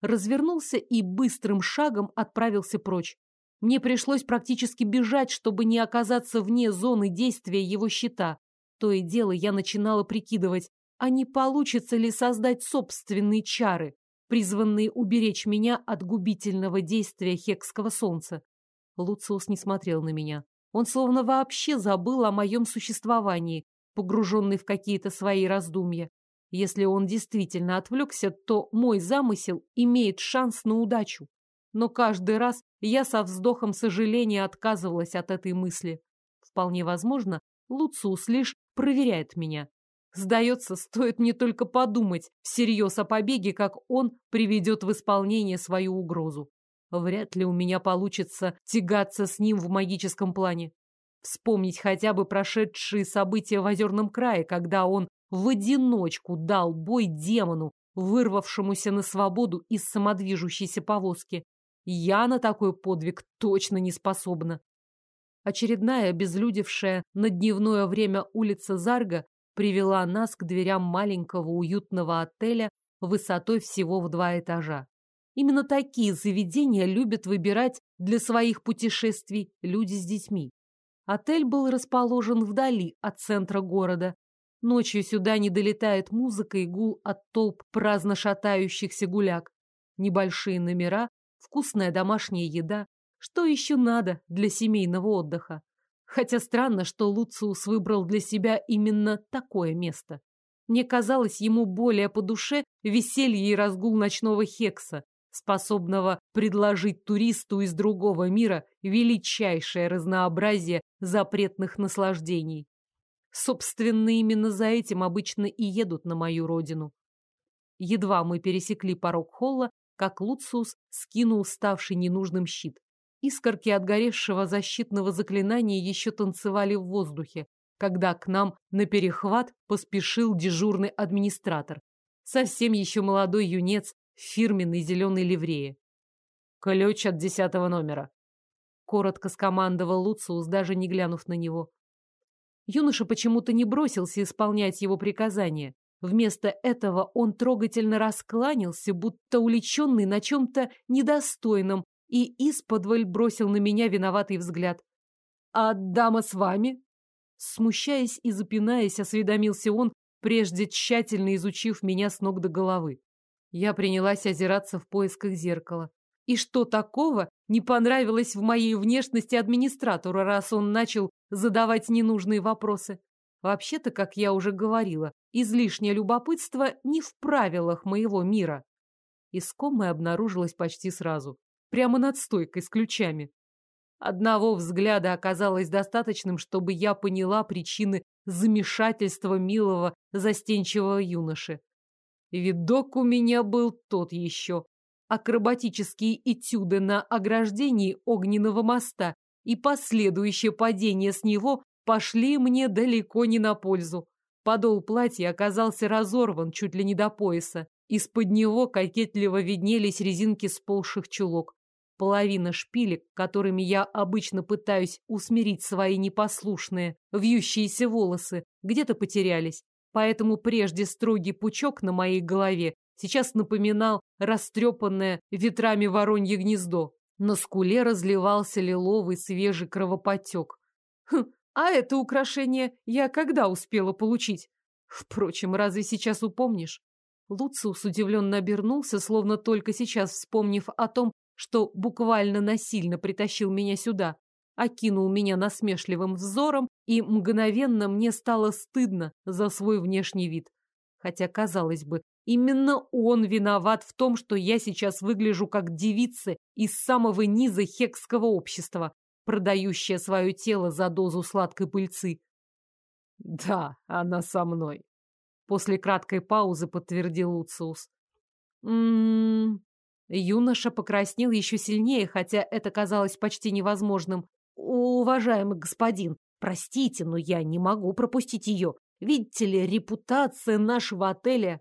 A: Развернулся и быстрым шагом отправился прочь. Мне пришлось практически бежать, чтобы не оказаться вне зоны действия его щита. То и дело я начинала прикидывать, а не получится ли создать собственные чары, призванные уберечь меня от губительного действия хекского солнца. Луциус не смотрел на меня. Он словно вообще забыл о моем существовании, погруженный в какие-то свои раздумья. Если он действительно отвлекся, то мой замысел имеет шанс на удачу. Но каждый раз я со вздохом сожаления отказывалась от этой мысли. Вполне возможно, Луциус лишь проверяет меня. Сдается, стоит мне только подумать всерьез о побеге, как он приведет в исполнение свою угрозу. Вряд ли у меня получится тягаться с ним в магическом плане. Вспомнить хотя бы прошедшие события в Озерном крае, когда он в одиночку дал бой демону, вырвавшемуся на свободу из самодвижущейся повозки. Я на такой подвиг точно не способна. Очередная обезлюдевшая на дневное время улица Зарга привела нас к дверям маленького уютного отеля высотой всего в два этажа. Именно такие заведения любят выбирать для своих путешествий люди с детьми. Отель был расположен вдали от центра города. Ночью сюда не долетает музыка и гул от толп праздно шатающихся гуляк. Небольшие номера, вкусная домашняя еда. Что еще надо для семейного отдыха? Хотя странно, что Луциус выбрал для себя именно такое место. Мне казалось ему более по душе веселье и разгул ночного хекса, способного предложить туристу из другого мира величайшее разнообразие запретных наслаждений. Собственно, именно за этим обычно и едут на мою родину. Едва мы пересекли порог холла, как Луциус скинул ставший ненужным щит. Искорки отгоревшего защитного заклинания еще танцевали в воздухе, когда к нам на перехват поспешил дежурный администратор. Совсем еще молодой юнец в фирменной зеленой ливрее. «Ключ от десятого номера», — коротко скомандовал Луциус, даже не глянув на него. Юноша почему-то не бросился исполнять его приказания. Вместо этого он трогательно раскланялся, будто уличенный на чем-то недостойном, и исподволь бросил на меня виноватый взгляд. «А дама с вами?» Смущаясь и запинаясь, осведомился он, прежде тщательно изучив меня с ног до головы. Я принялась озираться в поисках зеркала. И что такого не понравилось в моей внешности администратору, раз он начал задавать ненужные вопросы? Вообще-то, как я уже говорила, излишнее любопытство не в правилах моего мира. Искомое обнаружилось почти сразу прямо над стойкой с ключами. Одного взгляда оказалось достаточным, чтобы я поняла причины замешательства милого застенчивого юноши. Видок у меня был тот еще. Акробатические этюды на ограждении огненного моста и последующее падение с него пошли мне далеко не на пользу. Подол платья оказался разорван чуть ли не до пояса. Из-под него кокетливо виднелись резинки сползших чулок. Половина шпилек, которыми я обычно пытаюсь усмирить свои непослушные, вьющиеся волосы, где-то потерялись. Поэтому прежде строгий пучок на моей голове сейчас напоминал растрепанное ветрами воронье гнездо. На скуле разливался лиловый свежий кровоподтек. Хм, а это украшение я когда успела получить? Впрочем, разве сейчас упомнишь? Луциус удивленно обернулся, словно только сейчас вспомнив о том, что буквально насильно притащил меня сюда, окинул меня насмешливым взором, и мгновенно мне стало стыдно за свой внешний вид. Хотя, казалось бы, именно он виноват в том, что я сейчас выгляжу как девица из самого низа хекского общества, продающая свое тело за дозу сладкой пыльцы. Да, она со мной. После краткой паузы подтвердил Луциус. М-м, Юноша покраснел еще сильнее, хотя это казалось почти невозможным. «Уважаемый господин, простите, но я не могу пропустить ее. Видите ли, репутация нашего отеля...»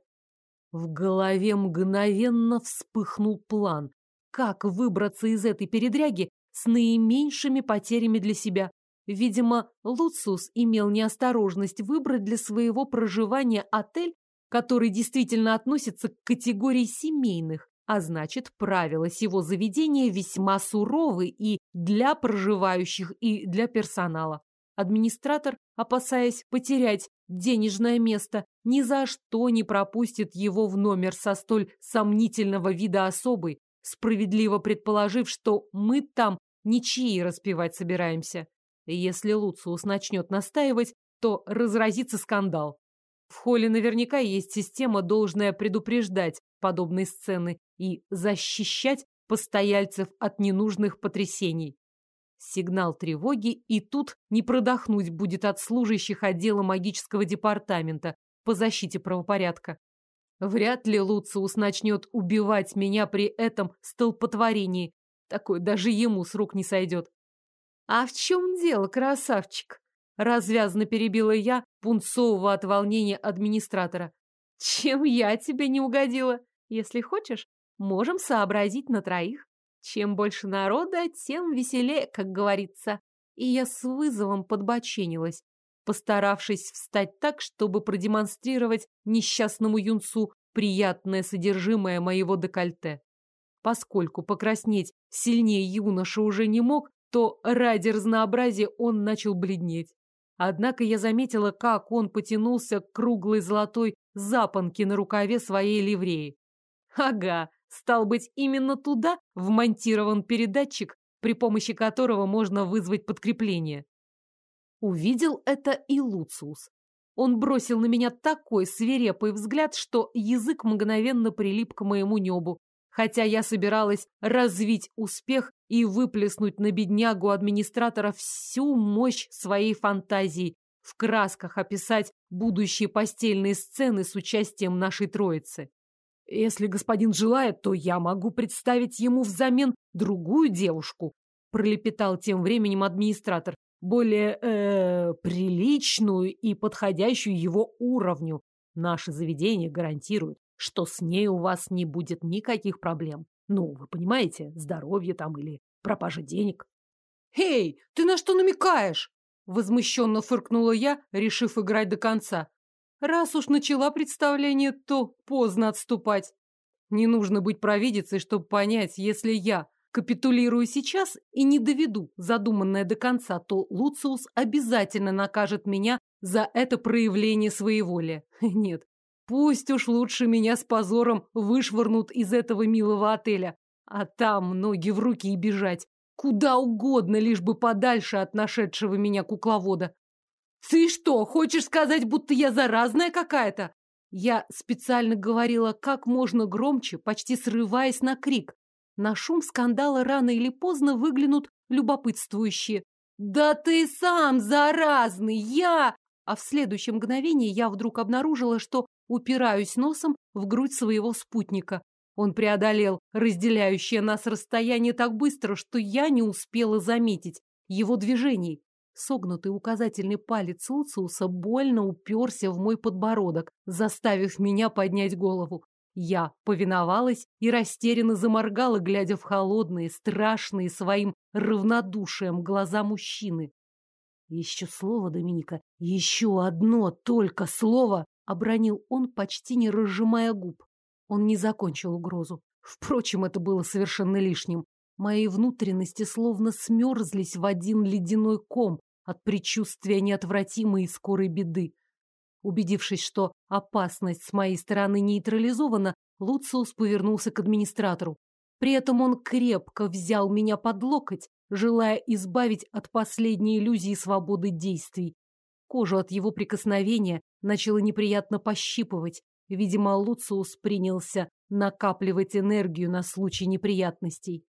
A: В голове мгновенно вспыхнул план. Как выбраться из этой передряги с наименьшими потерями для себя? Видимо, Луциус имел неосторожность выбрать для своего проживания отель, который действительно относится к категории семейных а значит, правила сего заведения весьма суровы и для проживающих, и для персонала. Администратор, опасаясь потерять денежное место, ни за что не пропустит его в номер со столь сомнительного вида особой, справедливо предположив, что мы там ничьи распевать собираемся. Если Луциус начнет настаивать, то разразится скандал. В холле наверняка есть система, должная предупреждать подобные сцены и защищать постояльцев от ненужных потрясений. Сигнал тревоги, и тут не продохнуть будет от служащих отдела магического департамента по защите правопорядка. Вряд ли Луциус начнет убивать меня при этом столпотворении. Такое даже ему с рук не сойдет. «А в чем дело, красавчик?» Развязно перебила я пунцового от волнения администратора. «Чем я тебе не угодила? Если хочешь, можем сообразить на троих. Чем больше народа, тем веселее, как говорится». И я с вызовом подбоченилась постаравшись встать так, чтобы продемонстрировать несчастному юнцу приятное содержимое моего декольте. Поскольку покраснеть сильнее юноша уже не мог, то ради разнообразия он начал бледнеть. Однако я заметила, как он потянулся к круглой золотой запонке на рукаве своей ливреи. Ага, стал быть, именно туда вмонтирован передатчик, при помощи которого можно вызвать подкрепление. Увидел это и Луциус. Он бросил на меня такой свирепый взгляд, что язык мгновенно прилип к моему небу, хотя я собиралась развить успех и выплеснуть на беднягу администратора всю мощь своей фантазии, в красках описать будущие постельные сцены с участием нашей троицы. Если господин желает, то я могу представить ему взамен другую девушку, пролепетал тем временем администратор, более э, приличную и подходящую его уровню. Наше заведение гарантирует, что с ней у вас не будет никаких проблем. Ну, вы понимаете, здоровье там или пропажа денег. «Эй, ты на что намекаешь?» Возмущенно фыркнула я, решив играть до конца. Раз уж начала представление, то поздно отступать. Не нужно быть провидицей, чтобы понять, если я Капитулирую сейчас и не доведу задуманное до конца, то Луциус обязательно накажет меня за это проявление своеволия. [laughs] Нет, пусть уж лучше меня с позором вышвырнут из этого милого отеля, а там ноги в руки и бежать. Куда угодно, лишь бы подальше от нашедшего меня кукловода. «Ты что, хочешь сказать, будто я заразная какая-то?» Я специально говорила как можно громче, почти срываясь на крик, на шум скандала рано или поздно выглянут любопытствующие. «Да ты сам заразный! Я...» А в следующее мгновение я вдруг обнаружила, что упираюсь носом в грудь своего спутника. Он преодолел разделяющее нас расстояние так быстро, что я не успела заметить его движений. Согнутый указательный палец Луциуса больно уперся в мой подбородок, заставив меня поднять голову. Я повиновалась и растерянно заморгала, глядя в холодные, страшные своим равнодушием глаза мужчины. Еще слово, Доминика, еще одно только слово, обронил он, почти не разжимая губ. Он не закончил угрозу. Впрочем, это было совершенно лишним. Мои внутренности словно смерзлись в один ледяной ком от предчувствия неотвратимой и скорой беды. Убедившись, что опасность с моей стороны нейтрализована, Луциус повернулся к администратору. При этом он крепко взял меня под локоть, желая избавить от последней иллюзии свободы действий. Кожу от его прикосновения начало неприятно пощипывать. Видимо, Луциус принялся накапливать энергию на случай неприятностей.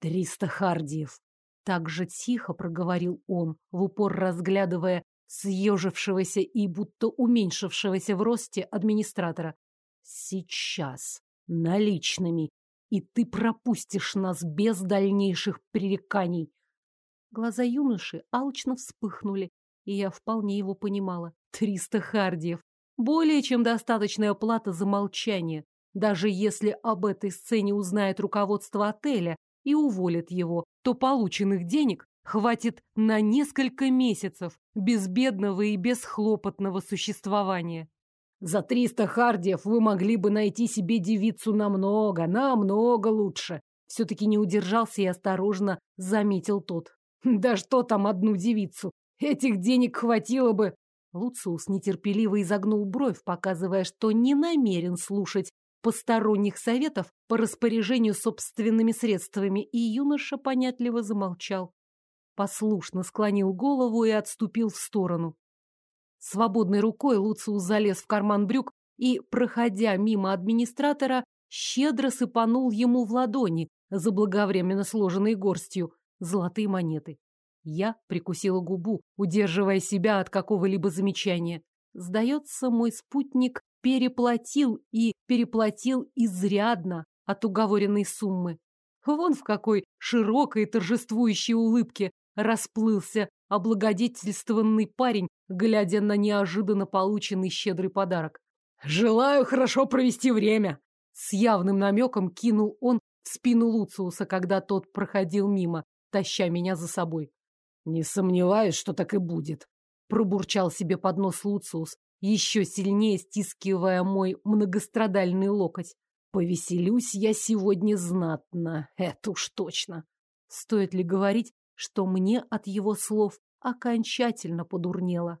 A: «Триста хардиев!» Так же тихо проговорил он, в упор разглядывая съежившегося и будто уменьшившегося в росте администратора. Сейчас. Наличными. И ты пропустишь нас без дальнейших пререканий. Глаза юноши алчно вспыхнули, и я вполне его понимала. Триста хардиев. Более чем достаточная плата за молчание. Даже если об этой сцене узнает руководство отеля и уволит его, то полученных денег хватит на несколько месяцев безбедного и бесхлопотного существования. За триста хардиев вы могли бы найти себе девицу намного, намного лучше. Все-таки не удержался и осторожно заметил тот. [laughs] Да что там одну девицу? Этих денег хватило бы. Луциус нетерпеливо изогнул бровь, показывая, что не намерен слушать посторонних советов по распоряжению собственными средствами, и юноша понятливо замолчал послушно склонил голову и отступил в сторону. Свободной рукой Луциус залез в карман брюк и, проходя мимо администратора, щедро сыпанул ему в ладони, заблаговременно сложенной горстью, золотые монеты. Я прикусила губу, удерживая себя от какого-либо замечания. Сдается, мой спутник переплатил и переплатил изрядно от уговоренной суммы. Вон в какой широкой торжествующей улыбке расплылся облагодетельствованный парень, глядя на неожиданно полученный щедрый подарок. «Желаю хорошо провести время!» С явным намеком кинул он в спину Луциуса, когда тот проходил мимо, таща меня за собой. «Не сомневаюсь, что так и будет», — пробурчал себе под нос Луциус, еще сильнее стискивая мой многострадальный локоть. «Повеселюсь я сегодня знатно, это уж точно». Стоит ли говорить, что мне от его слов окончательно подурнело?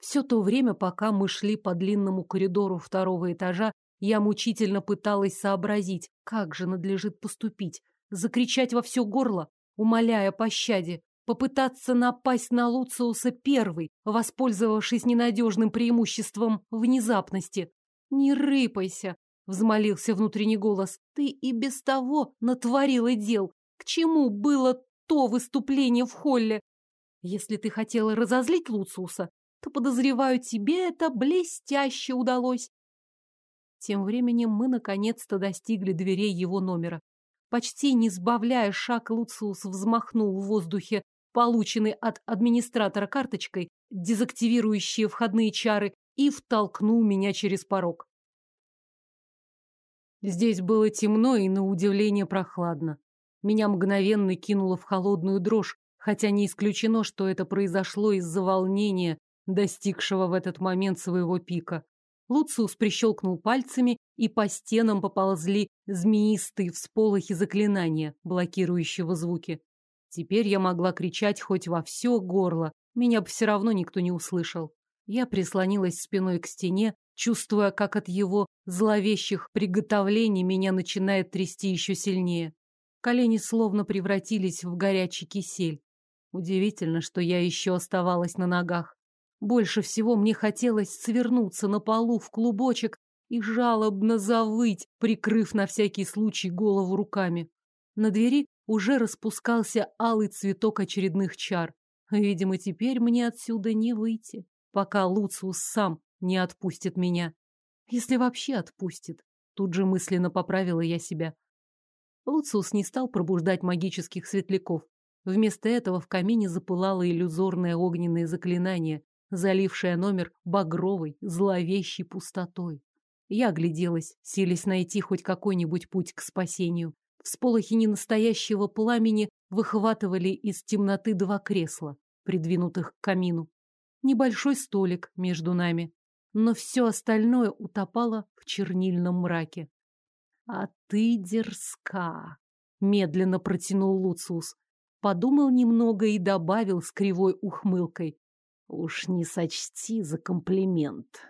A: Все то время, пока мы шли по длинному коридору второго этажа, я мучительно пыталась сообразить, как же надлежит поступить. Закричать во все горло, умоляя о пощаде, попытаться напасть на Луциуса первый, воспользовавшись ненадежным преимуществом внезапности. «Не рыпайся!» — взмолился внутренний голос. «Ты и без того натворила дел. К чему было то выступление в холле? Если ты хотела разозлить Луциуса, то, подозреваю, тебе это блестяще удалось. Тем временем мы наконец-то достигли дверей его номера. Почти не сбавляя шаг, Луциус взмахнул в воздухе полученный от администратора карточкой, дезактивирующие входные чары, и втолкнул меня через порог. Здесь было темно и, на удивление, прохладно. Меня мгновенно кинуло в холодную дрожь, хотя не исключено, что это произошло из-за волнения, достигшего в этот момент своего пика. Луциус прищелкнул пальцами, и по стенам поползли змеистые всполохи заклинания, блокирующего звуки. Теперь я могла кричать хоть во все горло, меня бы все равно никто не услышал. Я прислонилась спиной к стене, чувствуя, как от его зловещих приготовлений меня начинает трясти еще сильнее. Колени словно превратились в горячий кисель. Удивительно, что я еще оставалась на ногах. Больше всего мне хотелось свернуться на полу в клубочек и жалобно завыть, прикрыв на всякий случай голову руками. На двери уже распускался алый цветок очередных чар. Видимо, теперь мне отсюда не выйти, пока Луциус сам не отпустит меня. Если вообще отпустит. Тут же мысленно поправила я себя. Луциус не стал пробуждать магических светляков. Вместо этого в камине запылало иллюзорное огненное заклинание, залившая номер багровой, зловещей пустотой. Я огляделась, силясь найти хоть какой-нибудь путь к спасению. Всполохи ненастоящего пламени выхватывали из темноты два кресла, придвинутых к камину. Небольшой столик между нами. Но все остальное утопало в чернильном мраке. «А ты дерзка!» — медленно протянул Луциус. Подумал немного и добавил с кривой ухмылкой. Уж не сочти за комплимент.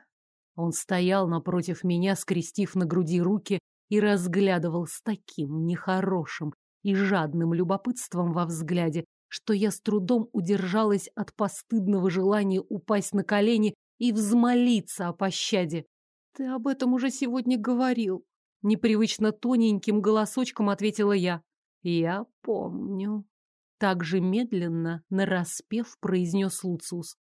A: Он стоял напротив меня, скрестив на груди руки и разглядывал с таким нехорошим и жадным любопытством во взгляде, что я с трудом удержалась от постыдного желания упасть на колени и взмолиться о пощаде. «Ты об этом уже сегодня говорил», — непривычно тоненьким голосочком ответила я. «Я помню». Так же медленно, нараспев, произнес Луциус.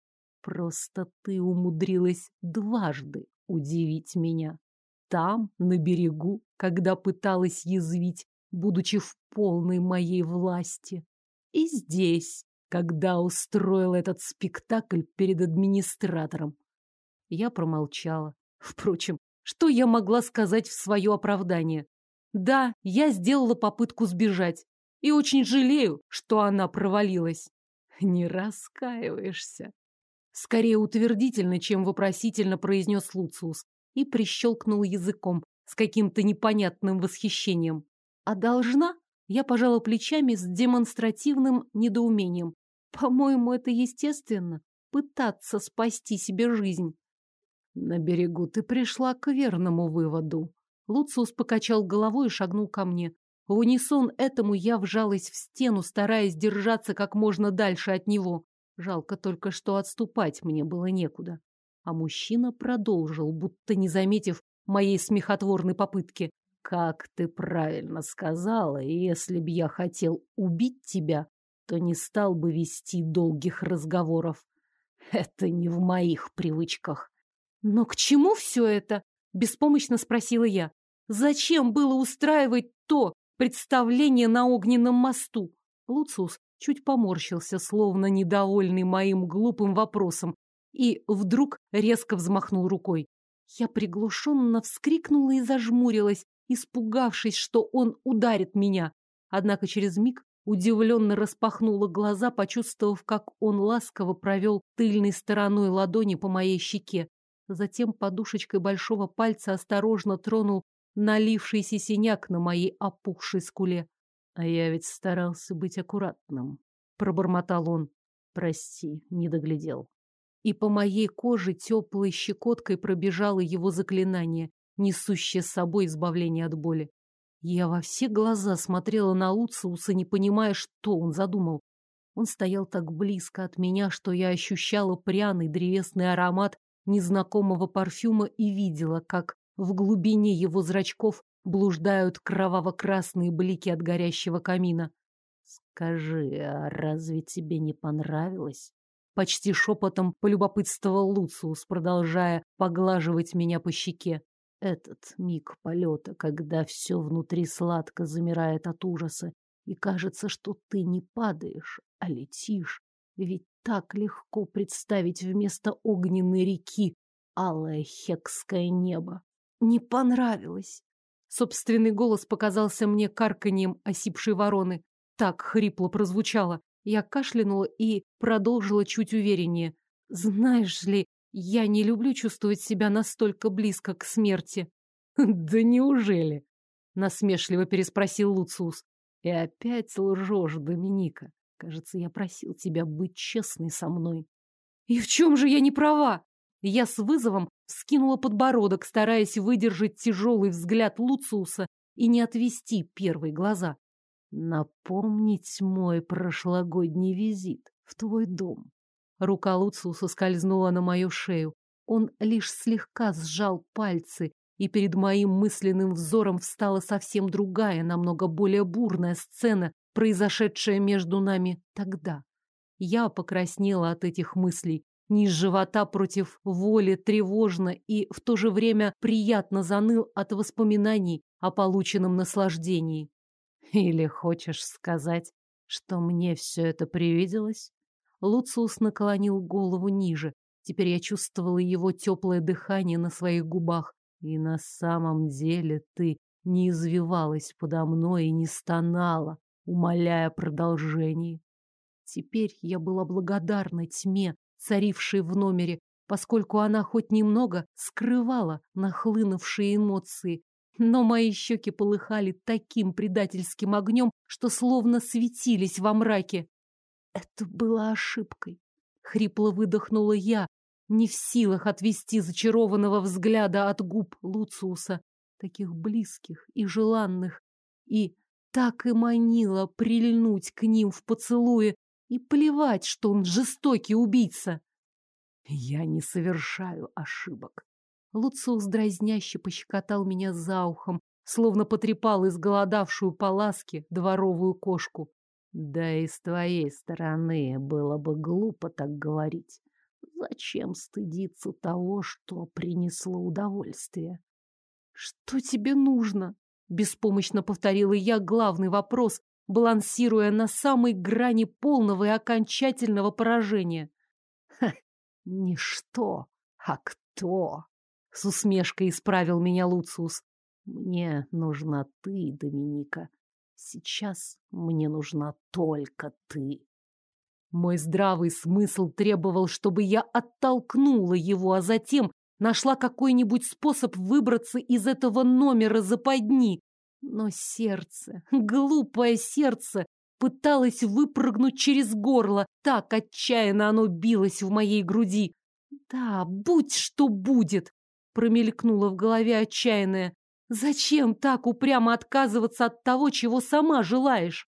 A: Просто ты умудрилась дважды удивить меня. Там, на берегу, когда пыталась язвить, будучи в полной моей власти. И здесь, когда устроил этот спектакль перед администратором. Я промолчала. Впрочем, что я могла сказать в свое оправдание? Да, я сделала попытку сбежать. И очень жалею, что она провалилась. Не раскаиваешься, скорее утвердительно, чем вопросительно произнес Луциус и прищелкнул языком с каким-то непонятным восхищением. А должна? Я пожала плечами с демонстративным недоумением. По-моему, это естественно. Пытаться спасти себе жизнь. На берегу ты пришла к верному выводу. Луциус покачал головой и шагнул ко мне. В унисон этому я вжалась в стену, стараясь держаться как можно дальше от него. Жалко только, что отступать мне было некуда. А мужчина продолжил, будто не заметив моей смехотворной попытки. Как ты правильно сказала, если б я хотел убить тебя, то не стал бы вести долгих разговоров. Это не в моих привычках. Но к чему все это? Беспомощно спросила я. Зачем было устраивать то представление на огненном мосту? Луциус чуть поморщился, словно недовольный моим глупым вопросом, и вдруг резко взмахнул рукой. Я приглушенно вскрикнула и зажмурилась, испугавшись, что он ударит меня. Однако через миг удивленно распахнула глаза, почувствовав, как он ласково провел тыльной стороной ладони по моей щеке. Затем подушечкой большого пальца осторожно тронул налившийся синяк на моей опухшей скуле. А я ведь старался быть аккуратным. Пробормотал он. Прости, не доглядел. И по моей коже теплой щекоткой пробежало его заклинание, несущее с собой избавление от боли. Я во все глаза смотрела на Луциуса, не понимая, что он задумал. Он стоял так близко от меня, что я ощущала пряный древесный аромат незнакомого парфюма и видела, как в глубине его зрачков блуждают кроваво-красные блики от горящего камина. «Скажи, а разве тебе не понравилось?» Почти шепотом полюбопытствовал Луциус, продолжая поглаживать меня по щеке. Этот миг полета, когда все внутри сладко замирает от ужаса, и кажется, что ты не падаешь, а летишь. Ведь так легко представить вместо огненной реки алое хекское небо. Не понравилось. Собственный голос показался мне карканьем осипшей вороны. Так хрипло прозвучало. Я кашлянула и продолжила чуть увереннее. Знаешь ли, я не люблю чувствовать себя настолько близко к смерти. [laughs] Да неужели? Насмешливо переспросил Луциус. И опять лжешь, Доминика. Кажется, я просил тебя быть честной со мной. И в чем же я не права? Я с вызовом скинула подбородок, стараясь выдержать тяжелый взгляд Луциуса и не отвести первые глаза. Напомнить мой прошлогодний визит в твой дом. Рука Луциуса скользнула на мою шею. Он лишь слегка сжал пальцы, и перед моим мысленным взором встала совсем другая, намного более бурная сцена, произошедшая между нами тогда. Я покраснела от этих мыслей, Низ живота против воли тревожно и в то же время приятно заныл от воспоминаний о полученном наслаждении. Или хочешь сказать, что мне все это привиделось? Луциус наклонил голову ниже. Теперь я чувствовала его теплое дыхание на своих губах. И на самом деле ты не извивалась подо мной и не стонала, умоляя продолжения. Теперь я была благодарна тьме, царившей в номере, поскольку она хоть немного скрывала нахлынувшие эмоции. Но мои щеки полыхали таким предательским огнем, что словно светились во мраке. Это была ошибкой. Хрипло выдохнула я, не в силах отвести зачарованного взгляда от губ Луциуса, таких близких и желанных, и так и манила прильнуть к ним в поцелуе, и плевать, что он жестокий убийца. Я не совершаю ошибок. Луциус дразняще пощекотал меня за ухом, словно потрепал изголодавшую по ласке дворовую кошку. Да и с твоей стороны было бы глупо так говорить. Зачем стыдиться того, что принесло удовольствие? Что тебе нужно? Беспомощно повторила я главный вопрос, балансируя на самой грани полного и окончательного поражения. Ха, не что, а кто? С усмешкой исправил меня Луциус. Мне нужна ты, Доминика. Сейчас мне нужна только ты. Мой здравый смысл требовал, чтобы я оттолкнула его, а затем нашла какой-нибудь способ выбраться из этого номера западни, но сердце, глупое сердце, пыталось выпрыгнуть через горло, так отчаянно оно билось в моей груди. «Да, будь что будет!» — промелькнуло в голове отчаянное. «Зачем так упрямо отказываться от того, чего сама желаешь?»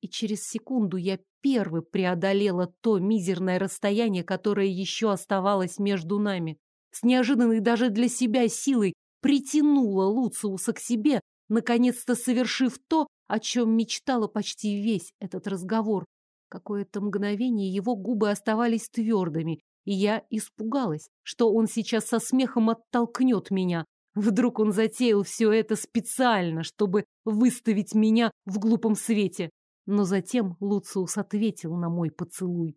A: И через секунду я первой преодолела то мизерное расстояние, которое еще оставалось между нами. С неожиданной даже для себя силой притянула Луциуса к себе, наконец-то совершив то, о чем мечтала почти весь этот разговор. Какое-то мгновение его губы оставались твердыми, и я испугалась, что он сейчас со смехом оттолкнет меня. Вдруг он затеял все это специально, чтобы выставить меня в глупом свете. Но затем Луциус ответил на мой поцелуй.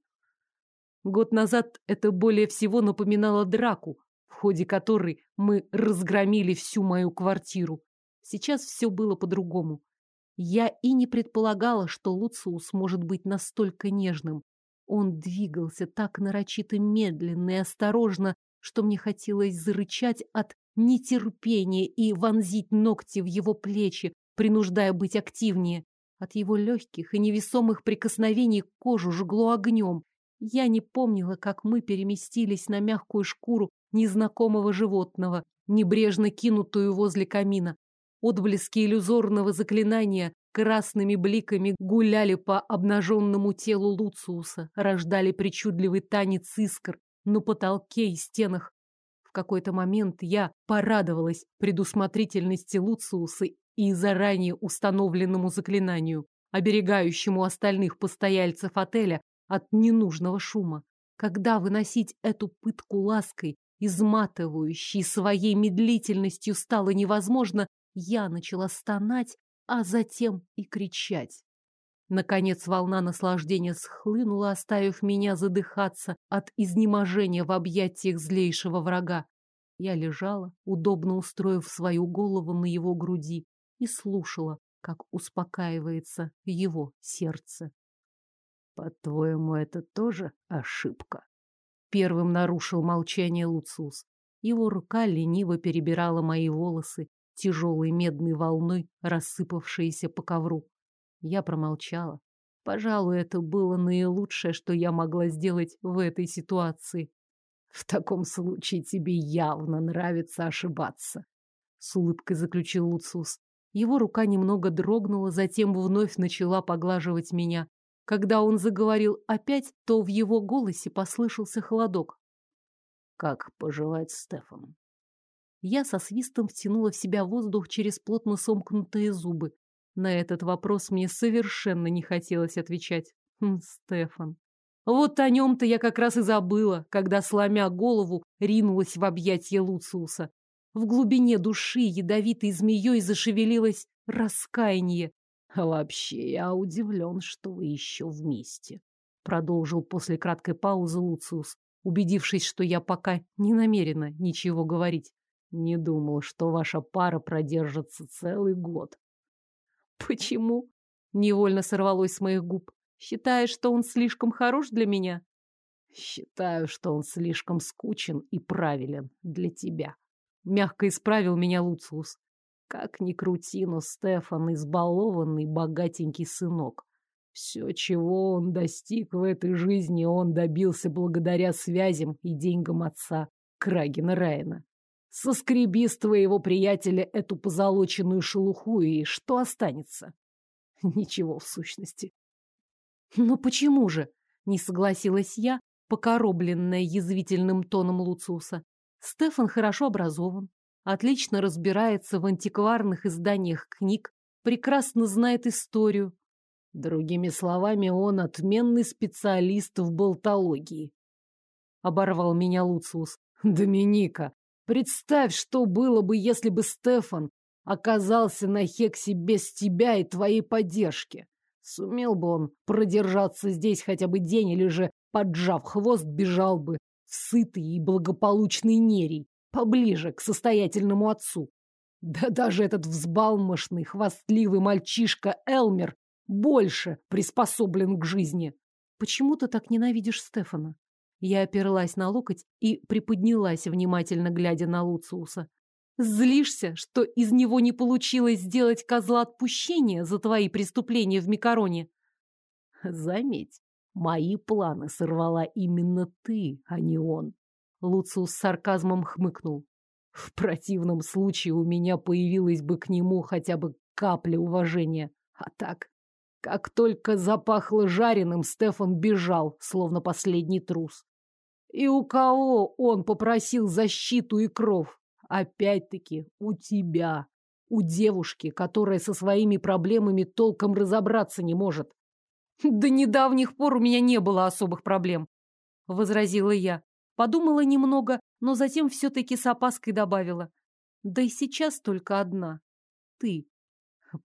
A: Год назад это более всего напоминало драку, в ходе которой мы разгромили всю мою квартиру. Сейчас все было по-другому. Я и не предполагала, что Луциус может быть настолько нежным. Он двигался так нарочито медленно и осторожно, что мне хотелось зарычать от нетерпения и вонзить ногти в его плечи, принуждая быть активнее. От его легких и невесомых прикосновений кожу жгло огнем. Я не помнила, как мы переместились на мягкую шкуру незнакомого животного, небрежно кинутую возле камина. Отблески иллюзорного заклинания красными бликами гуляли по обнаженному телу Луциуса, рождали причудливый танец искр на потолке и стенах. В какой-то момент я порадовалась предусмотрительности Луциуса и заранее установленному заклинанию, оберегающему остальных постояльцев отеля от ненужного шума. Когда выносить эту пытку лаской, изматывающей своей медлительностью, стало невозможно, я начала стонать, а затем и кричать. Наконец волна наслаждения схлынула, оставив меня задыхаться от изнеможения в объятиях злейшего врага. Я лежала, удобно устроив свою голову на его груди, и слушала, как успокаивается его сердце. По-твоему, это тоже ошибка? Первым нарушил молчание Луциус. Его рука лениво перебирала мои волосы, тяжелой медной волной, рассыпавшиеся по ковру. Я промолчала. Пожалуй, это было наилучшее, что я могла сделать в этой ситуации. В таком случае тебе явно нравится ошибаться, с улыбкой заключил Луциус. Его рука немного дрогнула, затем вновь начала поглаживать меня. Когда он заговорил опять, то в его голосе послышался холодок. «Как поживает Стефан?» Я со свистом втянула в себя воздух через плотно сомкнутые зубы. На этот вопрос мне совершенно не хотелось отвечать. Хм, Стефан. Вот о нем-то я как раз и забыла, когда, сломя голову, ринулась в объятье Луциуса. В глубине души ядовитой змеей зашевелилось раскаяние. Вообще, я удивлен, что вы еще вместе. Продолжил после краткой паузы Луциус, убедившись, что я пока не намерена ничего говорить. Не думал, что ваша пара продержится целый год. Почему? Невольно сорвалось с моих губ. Считаешь, что он слишком хорош для меня? Считаю, что он слишком скучен и правилен для тебя. Мягко исправил меня Луциус. Как ни крути, но Стефан избалованный богатенький сынок. Все, чего он достиг в этой жизни, он добился благодаря связям и деньгам отца, Крагина Райана. Соскреби с твоего приятеля эту позолоченную шелуху, и что останется? [laughs] Ничего, в сущности. Но почему же? Не согласилась я, покоробленная язвительным тоном Луциуса. Стефан хорошо образован, отлично разбирается в антикварных изданиях книг, прекрасно знает историю. Другими словами, он отменный специалист в болтологии. Оборвал меня Луциус. Доминика, представь, что было бы, если бы Стефан оказался на Хексе без тебя и твоей поддержки. Сумел бы он продержаться здесь хотя бы день или же, поджав хвост, бежал бы в сытый и благополучный нерий поближе к состоятельному отцу. Да даже этот взбалмошный, хвастливый мальчишка Элмер больше приспособлен к жизни. Почему ты так ненавидишь Стефана? Я оперлась на локоть и приподнялась, внимательно глядя на Луциуса. Злишься, что из него не получилось сделать козла отпущения за твои преступления в Микароне? Заметь, мои планы сорвала именно ты, а не он. Луциус с сарказмом хмыкнул. В противном случае у меня появилась бы к нему хотя бы капля уважения. А так, как только запахло жареным, Стефан бежал, словно последний трус. И у кого он попросил защиту и кров? опять-таки у тебя. У девушки, которая со своими проблемами толком разобраться не может. До недавних пор у меня не было особых проблем, возразила я. Подумала немного, но затем все-таки с опаской добавила. Да и сейчас только одна. Ты.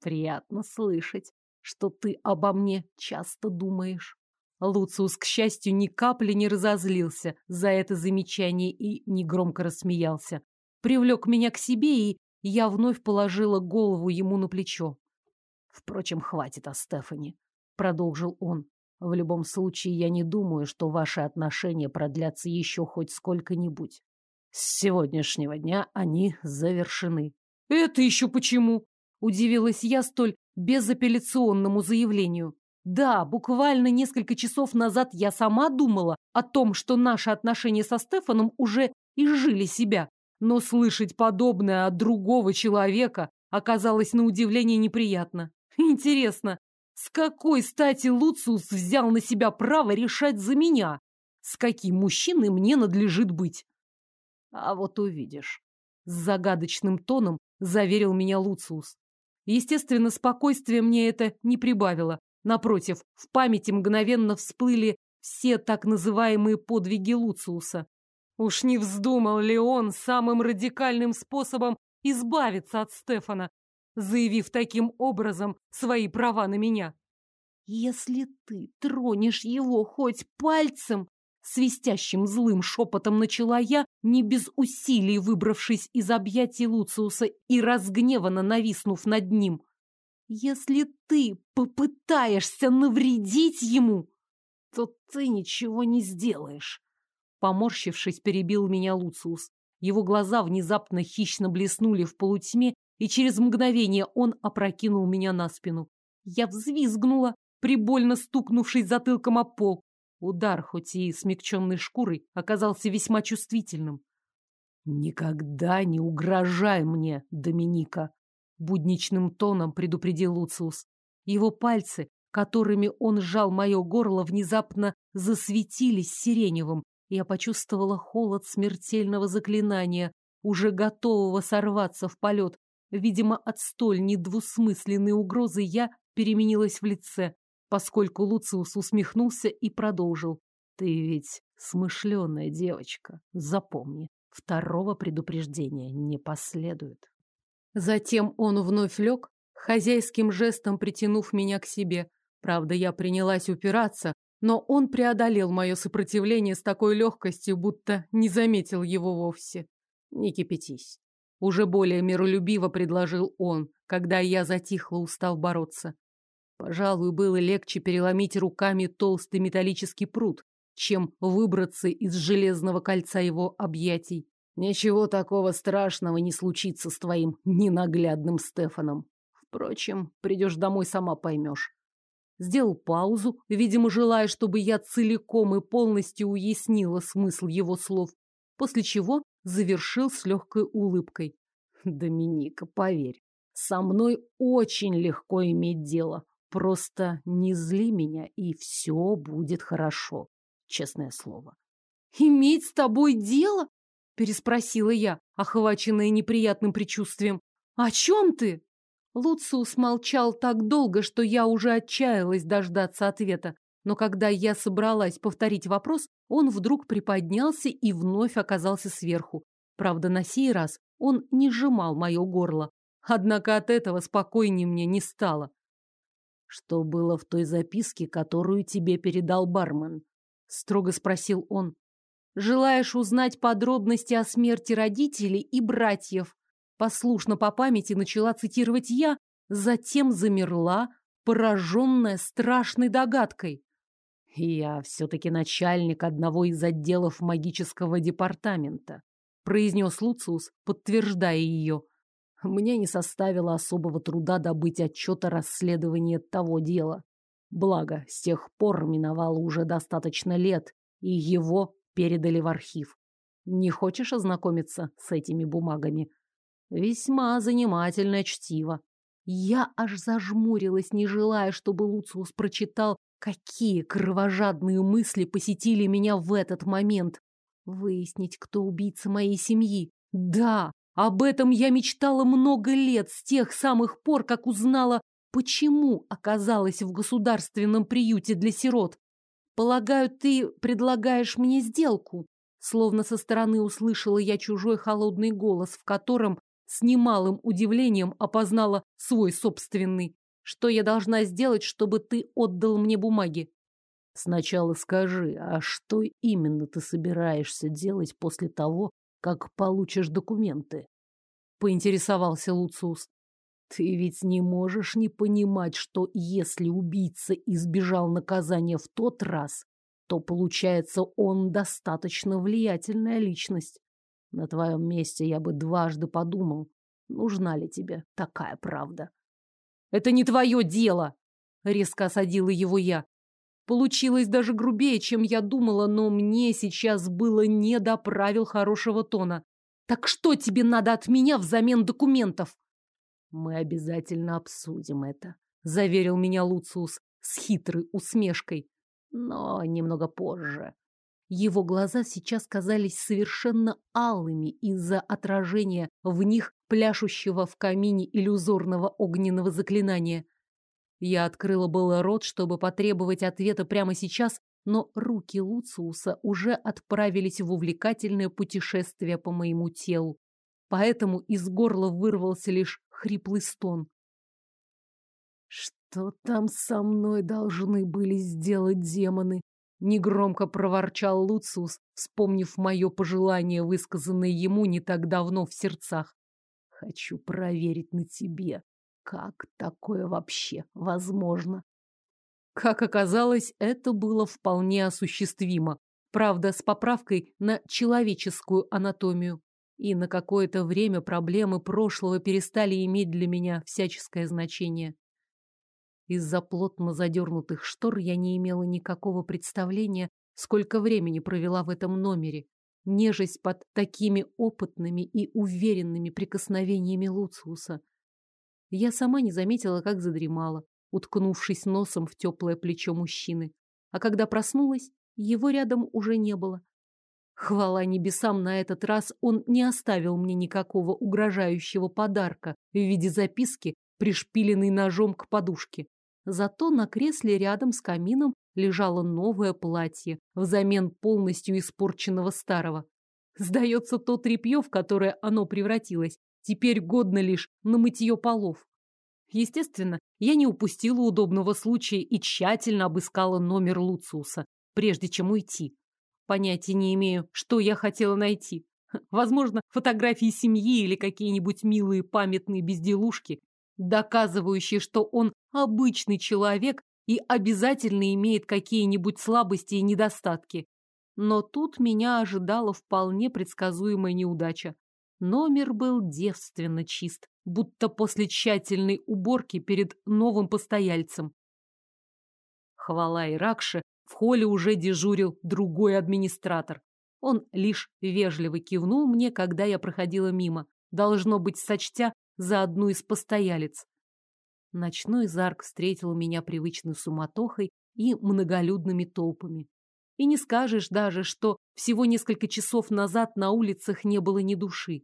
A: Приятно слышать, что ты обо мне часто думаешь. Луциус, к счастью, ни капли не разозлился за это замечание и негромко рассмеялся. Привлек меня к себе, и я вновь положила голову ему на плечо. Впрочем, хватит о Стефани, продолжил он. В любом случае, я не думаю, что ваши отношения продлятся еще хоть сколько-нибудь. С сегодняшнего дня они завершены. Это еще почему? Удивилась я столь безапелляционному заявлению. Да, буквально несколько часов назад я сама думала о том, что наши отношения со Стефаном уже изжили себя. Но слышать подобное от другого человека оказалось на удивление неприятно. Интересно, с какой стати Луциус взял на себя право решать за меня? С каким мужчиной мне надлежит быть? А вот увидишь. С загадочным тоном заверил меня Луциус. Естественно, спокойствие мне это не прибавило. Напротив, в памяти мгновенно всплыли все так называемые подвиги Луциуса. Уж не вздумал ли он самым радикальным способом избавиться от Стефана, заявив таким образом свои права на меня? «Если ты тронешь его хоть пальцем, Свистящим злым шепотом начала я, не без усилий выбравшись из объятий Луциуса и разгневанно нависнув над ним. «Если ты попытаешься навредить ему, то ты ничего не сделаешь!» Поморщившись, перебил меня Луциус. Его глаза внезапно хищно блеснули в полутьме, и через мгновение он опрокинул меня на спину. Я взвизгнула, прибольно стукнувшись затылком о пол. Удар, хоть и смягченный шкурой, оказался весьма чувствительным. «Никогда не угрожай мне, Доминика!» Будничным тоном предупредил Луциус. Его пальцы, которыми он сжал мое горло, внезапно засветились сиреневым. Я почувствовала холод смертельного заклинания, уже готового сорваться в полет. Видимо, от столь недвусмысленной угрозы я переменилась в лице поскольку Луциус усмехнулся и продолжил. «Ты ведь смышленая девочка, запомни, второго предупреждения не последует». Затем он вновь лег, хозяйским жестом притянув меня к себе. Правда, я принялась упираться, но он преодолел мое сопротивление с такой легкостью, будто не заметил его вовсе. «Не кипятись». Уже более миролюбиво предложил он, когда я затихла, устав бороться. Пожалуй, было легче переломить руками толстый металлический пруд, чем выбраться из железного кольца его объятий. Ничего такого страшного не случится с твоим ненаглядным Стефаном. Впрочем, придешь домой, сама поймешь. Сделал паузу, видимо, желая, чтобы я целиком и полностью уяснила смысл его слов, после чего завершил с легкой улыбкой. Доминика, поверь, со мной очень легко иметь дело. Просто не зли меня, и все будет хорошо. Честное слово. «Иметь с тобой дело?» – переспросила я, охваченная неприятным предчувствием. «О чем ты?» Луциус молчал так долго, что я уже отчаялась дождаться ответа. Но когда я собралась повторить вопрос, он вдруг приподнялся и вновь оказался сверху. Правда, на сей раз он не сжимал мое горло. Однако от этого спокойнее мне не стало. «Что было в той записке, которую тебе передал бармен?» — строго спросил он. «Желаешь узнать подробности о смерти родителей и братьев?» Послушно по памяти начала цитировать я, затем замерла, пораженная страшной догадкой. «Я все-таки начальник одного из отделов магического департамента», произнес Луциус, подтверждая ее. Мне не составило особого труда добыть отчет о расследовании того дела. Благо, с тех пор миновало уже достаточно лет, и его передали в архив. Не хочешь ознакомиться с этими бумагами? Весьма занимательное чтиво. Я аж зажмурилась, не желая, чтобы Луциус прочитал, какие кровожадные мысли посетили меня в этот момент. Выяснить, кто убийца моей семьи. Да, Об этом я мечтала много лет, с тех самых пор, как узнала, почему оказалась в государственном приюте для сирот. Полагаю, ты предлагаешь мне сделку? Словно со стороны услышала я чужой холодный голос, в котором с немалым удивлением опознала свой собственный. Что я должна сделать, чтобы ты отдал мне бумаги?
B: Сначала скажи, а что именно ты собираешься делать после того, как получишь документы? Поинтересовался Луциус. Ты ведь не можешь не понимать, что если убийца избежал наказания в тот раз, то, получается, он достаточно влиятельная личность. На твоем месте я бы дважды подумал, нужна ли тебе такая правда.
A: Это не твое дело, резко осадила его я. Получилось даже грубее, чем я думала, но мне сейчас было не до правил хорошего тона. Так что тебе надо от меня взамен документов?
B: Мы обязательно обсудим это, заверил меня Луциус с хитрой усмешкой. Но немного позже. Его глаза сейчас казались совершенно алыми из-за отражения в них пляшущего в камине иллюзорного огненного заклинания. Я открыла было рот, чтобы потребовать ответа прямо сейчас, но руки Луциуса уже отправились в увлекательное путешествие по моему телу. Поэтому из горла вырвался лишь хриплый стон. «Что там со мной должны были сделать демоны?» Негромко проворчал Луциус, вспомнив мое пожелание, высказанное ему не так давно в сердцах. «Хочу проверить на тебе, как такое вообще возможно?»
A: Как оказалось, это было вполне осуществимо. Правда, с поправкой на человеческую анатомию. И на какое-то время проблемы прошлого перестали иметь для меня всяческое значение. Из-за плотно задернутых штор я не имела никакого представления, сколько времени провела в этом номере, нежесть под такими опытными и уверенными прикосновениями Луциуса. Я сама не заметила, как задремала уткнувшись носом в теплое плечо мужчины. А когда проснулась, его рядом уже не было. Хвала небесам, на этот раз он не оставил мне никакого угрожающего подарка в виде записки, пришпиленной ножом к подушке. Зато на кресле рядом с камином лежало новое платье, взамен полностью испорченного старого. Сдается, то тряпье, в которое оно превратилось, теперь годно лишь на мытье полов. Естественно, я не упустила удобного случая и тщательно обыскала номер Луциуса, прежде чем уйти. Понятия не имею, что я хотела найти. Возможно, фотографии семьи или какие-нибудь милые памятные безделушки, доказывающие, что он обычный человек и обязательно имеет какие-нибудь слабости и недостатки. Но тут меня ожидала вполне предсказуемая неудача. Номер был девственно чист будто после тщательной уборки перед новым постояльцем. Хвала Иракше, в холле уже дежурил другой администратор. Он лишь вежливо кивнул мне, когда я проходила мимо, должно быть, сочтя за одну из постоялец. Ночной зарк встретил меня привычной суматохой и многолюдными толпами. И не скажешь даже, что всего несколько часов назад на улицах не было ни души.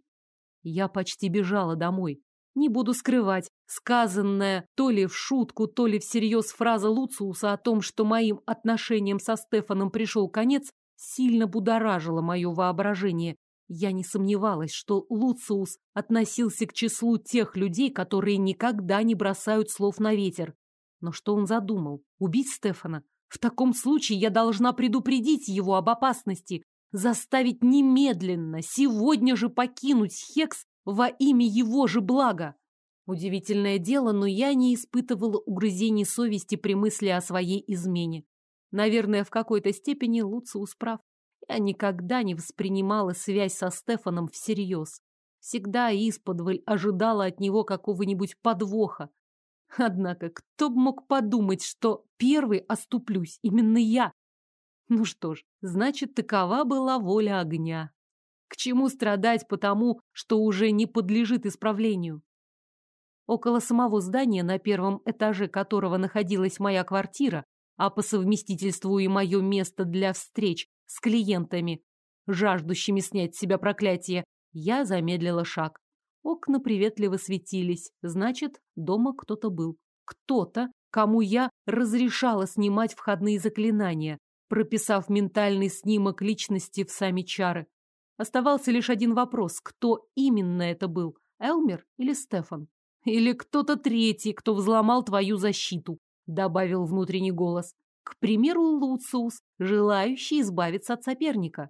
A: Я почти бежала домой. Не буду скрывать, сказанная то ли в шутку, то ли всерьез фраза Луциуса о том, что моим отношениям со Стефаном пришел конец, сильно будоражила мое воображение. Я не сомневалась, что Луциус относился к числу тех людей, которые никогда не бросают слов на ветер. Но что он задумал? Убить Стефана? В таком случае я должна предупредить его об опасности, заставить немедленно, сегодня же покинуть Хекс во имя его же блага. Удивительное дело, но я не испытывала угрызений совести при мысли о своей измене. Наверное, в какой-то степени Луциус прав. Я никогда не воспринимала связь со Стефаном всерьез. Всегда исподволь ожидала от него какого-нибудь подвоха. Однако, кто бы мог подумать, что первый оступлюсь именно я? Ну что ж, значит, такова была воля огня. К чему страдать потому, что уже не подлежит исправлению? Около самого здания, на первом этаже которого находилась моя квартира, а по совместительству и мое место для встреч с клиентами, жаждущими снять с себя проклятие,
C: Я замедлила шаг. Окна приветливо светились, значит, дома кто-то был. Кто-то, кому я разрешала снимать входные заклинания, прописав ментальный снимок личности в сами чары. Оставался лишь один вопрос, кто именно это был, Элмер или Стефан? Или кто-то третий, кто взломал твою защиту, добавил внутренний голос. К примеру, Луциус, желающий избавиться от соперника.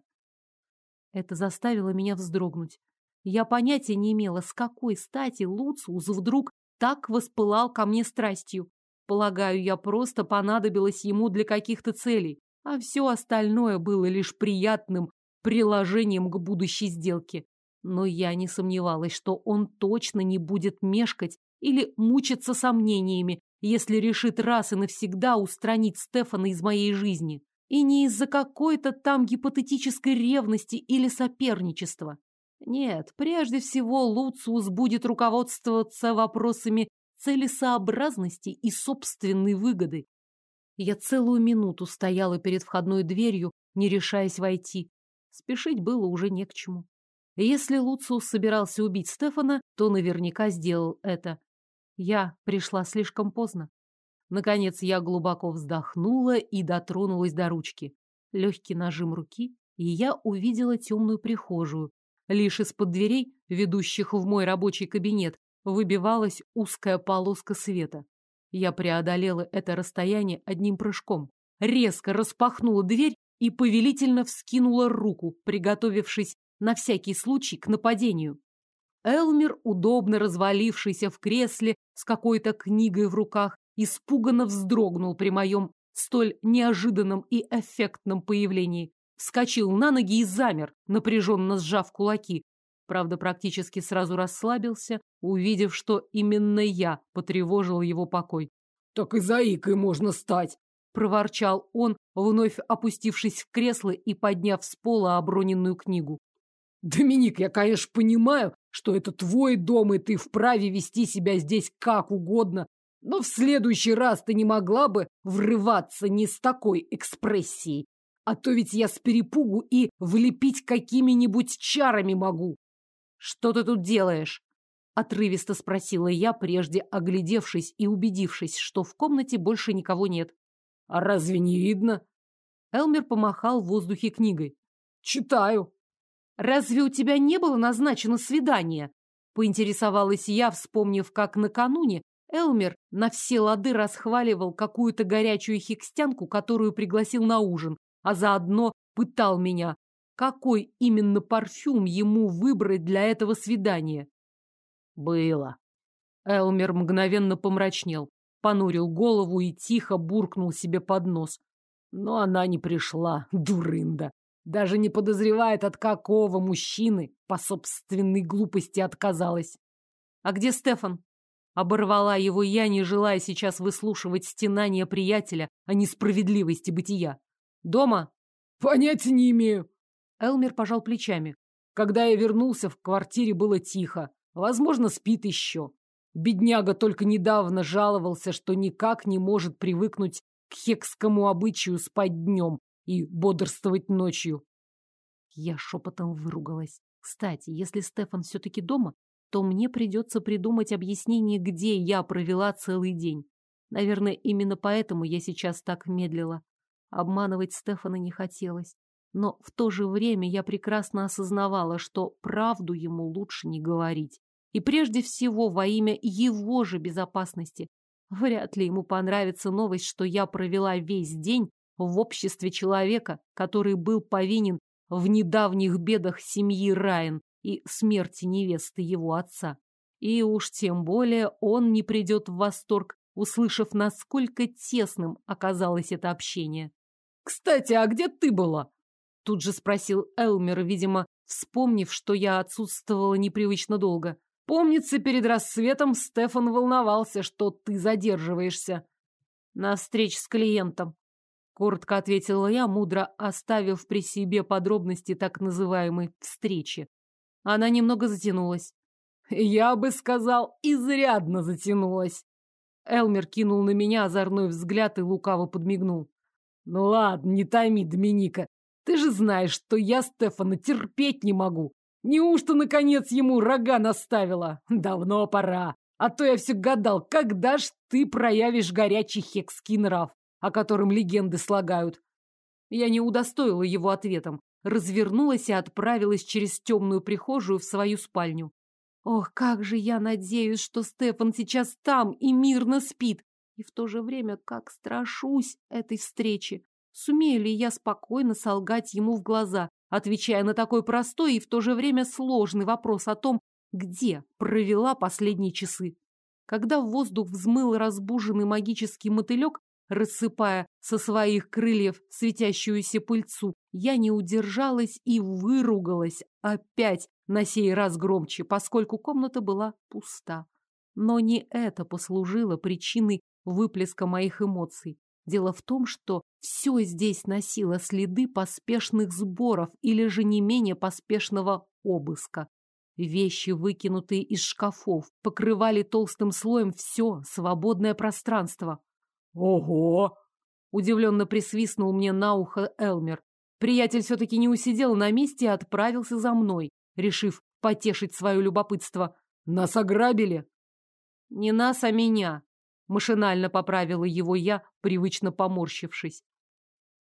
C: Это заставило меня вздрогнуть. Я понятия не имела, с какой стати Луциус вдруг так воспылал ко мне страстью. Полагаю, я просто понадобилась ему для каких-то целей, а все остальное было лишь приятным приложением к будущей сделке. Но я не сомневалась, что он точно не будет мешкать или мучиться сомнениями, если решит раз и навсегда устранить Стефана из моей жизни. И не из-за какой-то там гипотетической ревности или соперничества. Нет, прежде всего Луциус будет руководствоваться вопросами целесообразности и собственной выгоды. Я целую минуту стояла перед входной дверью, не решаясь войти. Спешить было уже не к чему. Если Луциус собирался убить Стефана, то наверняка сделал это. Я пришла слишком поздно. Наконец я глубоко вздохнула и дотронулась до ручки. Легкий нажим руки, и я увидела темную прихожую. Лишь из-под дверей, ведущих в мой рабочий кабинет, выбивалась узкая полоска света. Я преодолела это расстояние одним прыжком, резко распахнула дверь и повелительно вскинула руку, приготовившись на всякий случай к нападению. Элмер, удобно развалившийся в кресле с какой-то книгой в руках, испуганно вздрогнул при моем столь неожиданном и эффектном появлении. Вскочил на ноги и замер, напряженно сжав кулаки. Правда, практически сразу расслабился, увидев, что именно я потревожил его покой.
A: «Так и заикой можно стать!» — проворчал он, вновь опустившись в кресло и подняв с пола оброненную книгу. «Доминик, я, конечно, понимаю, что это твой дом, и ты вправе вести себя здесь как угодно, но в следующий раз ты не могла бы врываться не с такой экспрессией. А то ведь я с перепугу и влепить какими-нибудь чарами могу. Что ты тут делаешь? Отрывисто спросила я, прежде оглядевшись и убедившись, что в комнате больше никого нет. А разве не видно? Элмер помахал в воздухе книгой. Читаю. Разве у тебя не было назначено свидание? Поинтересовалась я, вспомнив, как накануне Элмер на все лады расхваливал какую-то горячую хикстянку, которую пригласил на ужин, а заодно пытал меня, какой именно парфюм ему выбрать для этого свидания. Было. Элмер мгновенно помрачнел, понурил голову и тихо буркнул себе под нос. Но она не пришла, дурында. Даже не подозревает, от какого мужчины по собственной глупости отказалась. А где Стефан? Оборвала его я, не желая сейчас выслушивать стенания приятеля о несправедливости бытия. Дома? Понятия не имею. Элмер пожал плечами. Когда я вернулся, в квартире было тихо. Возможно, спит еще. Бедняга только недавно жаловался, что никак не может привыкнуть к хекскому обычаю спать днем и бодрствовать ночью. Я шепотом выругалась. Кстати, если Стефан все-таки дома, то мне придется придумать объяснение, где я провела целый день. Наверное, именно поэтому я сейчас так медлила. Обманывать Стефана не хотелось. Но в то же время я прекрасно осознавала, что правду ему лучше не говорить. И прежде всего во имя его же безопасности. Вряд ли ему понравится новость, что я провела весь день в обществе человека, который был повинен в недавних бедах семьи Райан и смерти невесты его отца. И уж тем более он не придет в восторг, услышав, насколько тесным оказалось это общение. «Кстати, а где ты была?» Тут же спросил Элмер, видимо, вспомнив, что я отсутствовала непривычно долго. «Помнится, перед рассветом Стефан волновался, что ты задерживаешься». «На встрече с клиентом», — коротко ответила я, мудро оставив при себе подробности так называемой встречи. Она немного затянулась. Я бы сказал, изрядно затянулась. Элмер кинул на меня озорной взгляд и лукаво подмигнул. Ну ладно, не томи, Доминика. Ты же знаешь, что я Стефана терпеть не могу. Неужто, наконец, ему рога наставила? Давно пора. А то я все гадал, когда ж ты проявишь горячий хекский нрав, о котором легенды слагают. Я не удостоила его ответом, развернулась и отправилась через темную прихожую в свою спальню. Ох, как же я надеюсь, что Стефан сейчас там и мирно спит. И в то же время как страшусь этой встречи. Сумею ли я спокойно солгать ему в глаза, отвечая на такой простой и в то же время сложный вопрос о том, где провела последние часы. Когда в воздух взмыл разбуженный магический мотылек, рассыпая со своих крыльев светящуюся пыльцу, я не удержалась и выругалась опять на сей раз громче, поскольку комната была пуста. Но не это послужило причиной выплеска моих эмоций. Дело в том, что все здесь носило следы поспешных сборов или же не менее поспешного обыска. Вещи, выкинутые из шкафов, покрывали толстым слоем все свободное пространство. «Ого!» – удивленно присвистнул мне на ухо Элмер. Приятель все-таки не усидел на месте и отправился за мной, решив потешить свое любопытство. «Нас ограбили?» «Не нас, а меня», – машинально поправила его я, привычно поморщившись.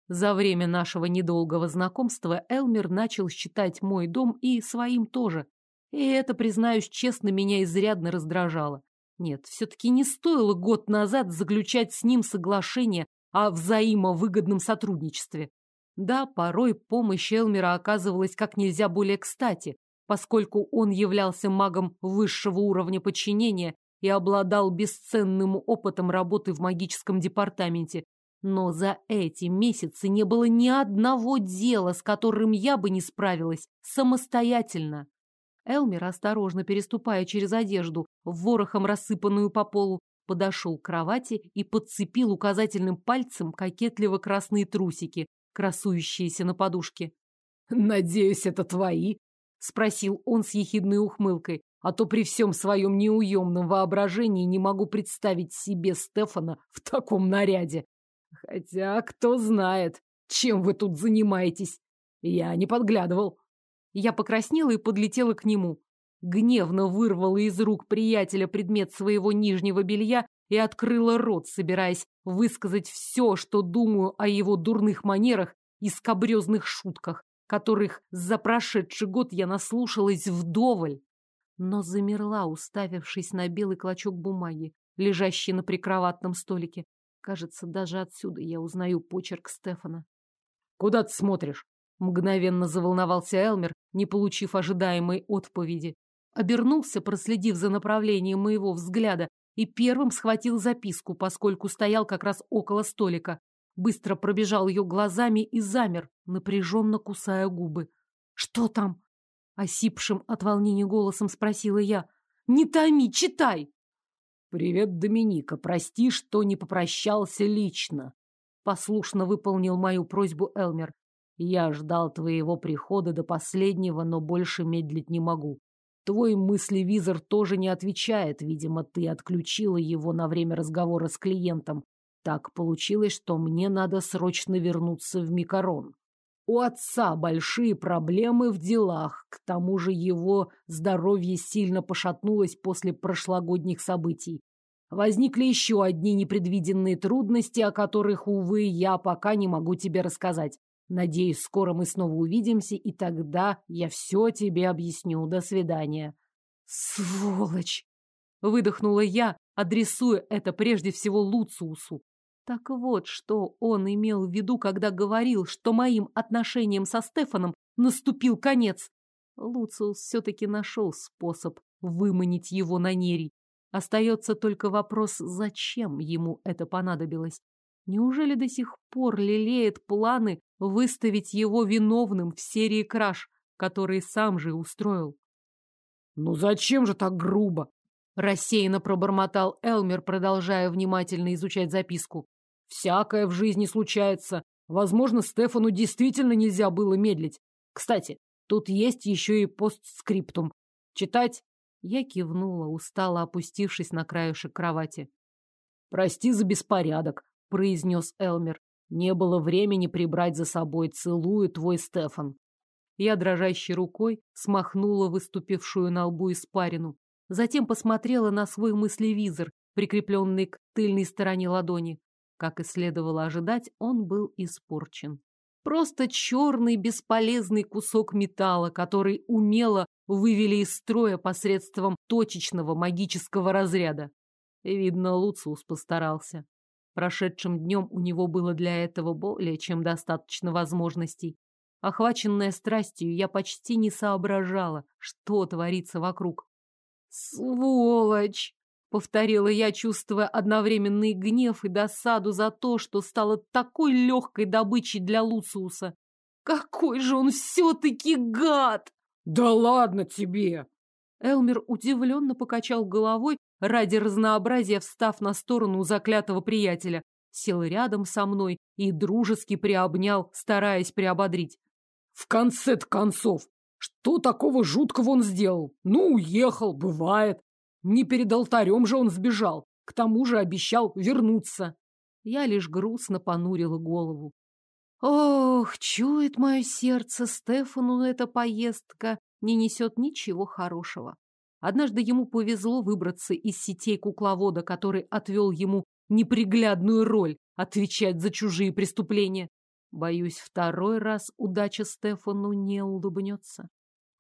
A: За время нашего недолгого знакомства Элмер начал считать мой дом и своим тоже. И это, признаюсь честно, меня изрядно раздражало. Нет, все-таки не стоило год назад заключать с ним соглашение о взаимовыгодном сотрудничестве. Да, порой помощь Элмера оказывалась как нельзя более кстати, поскольку он являлся магом высшего уровня подчинения и обладал бесценным опытом работы в магическом департаменте. Но за эти месяцы не было ни одного дела, с которым я бы не справилась самостоятельно. Элмер, осторожно переступая через одежду, ворохом рассыпанную по полу, подошел к кровати и подцепил указательным пальцем кокетливо красные трусики, красующиеся на подушке. «Надеюсь, это твои?» — спросил он с ехидной ухмылкой. «А то при всем своем неуемном воображении не могу представить себе Стефана в таком наряде. Хотя, кто знает, чем вы тут занимаетесь? Я не подглядывал». Я покраснела и подлетела к нему. Гневно вырвала из рук приятеля предмет своего нижнего белья и открыла рот, собираясь высказать все, что думаю о его дурных манерах и скобрезных шутках, которых за прошедший год я наслушалась вдоволь. Но замерла, уставившись на белый клочок бумаги, лежащий на прикроватном столике. Кажется, даже отсюда я узнаю почерк Стефана. «Куда ты смотришь?» Мгновенно заволновался Элмер, не получив ожидаемой отповеди. Обернулся, проследив за направлением моего взгляда, и первым схватил записку, поскольку стоял как раз около столика. Быстро пробежал ее глазами и замер, напряженно кусая губы. «Что там?» — осипшим от волнения голосом спросила я. «Не томи, читай!» «Привет, Доминика. Прости, что не попрощался лично». Послушно выполнил мою просьбу Элмер. Я ждал твоего прихода до последнего, но больше медлить не могу. Твой мыслевизор тоже не отвечает. Видимо, ты отключила его на время разговора с клиентом. Так получилось, что мне надо срочно вернуться в Микарон. У отца большие проблемы в делах. К тому же его здоровье сильно пошатнулось после прошлогодних событий. Возникли еще одни непредвиденные трудности, о которых, увы, я пока не могу тебе рассказать. Надеюсь, скоро мы снова увидимся, и тогда я все тебе объясню. До свидания. Сволочь! Выдохнула я, адресуя это прежде всего Луциусу. Так вот, что он имел в виду, когда говорил, что моим отношениям со Стефаном наступил конец. Луциус все-таки нашел способ выманить его на нерий. Остается только вопрос, зачем ему это понадобилось. Неужели до сих пор лелеет планы выставить его виновным в серии краж, которые сам же устроил? «Ну зачем же так грубо?» Рассеянно пробормотал Элмер, продолжая внимательно изучать записку. «Всякое в жизни случается. Возможно, Стефану действительно нельзя было медлить. Кстати, тут есть еще и постскриптум. Читать?» Я кивнула, устало опустившись на краешек кровати. «Прости за беспорядок произнес Элмер. Не было времени прибрать за собой. Целую твой Стефан. Я дрожащей рукой смахнула выступившую на лбу испарину. Затем посмотрела на свой мыслевизор, прикрепленный к тыльной стороне ладони. Как и следовало ожидать, он был испорчен. Просто черный бесполезный кусок металла, который умело вывели из строя посредством точечного магического разряда. Видно, Луциус постарался. Прошедшим днем у него было для этого более чем достаточно возможностей. Охваченная страстью, я почти не соображала, что творится вокруг. «Сволочь!» — повторила я, чувствуя одновременный гнев и досаду за то, что стала такой легкой добычей для Луциуса. «Какой же он все-таки гад!»
D: «Да ладно тебе!»
A: Элмер удивленно покачал головой, ради разнообразия встав на сторону заклятого приятеля, сел рядом со мной и дружески приобнял, стараясь приободрить.
D: В конце-то концов, что такого жуткого он сделал? Ну, уехал, бывает. Не перед алтарем же он сбежал. К тому же обещал вернуться.
A: Я лишь грустно понурила голову. Ох, чует мое сердце, Стефану эта поездка не несет ничего хорошего. Однажды ему повезло выбраться из сетей кукловода, который отвел ему неприглядную роль отвечать за чужие преступления. Боюсь, второй раз удача Стефану не улыбнется.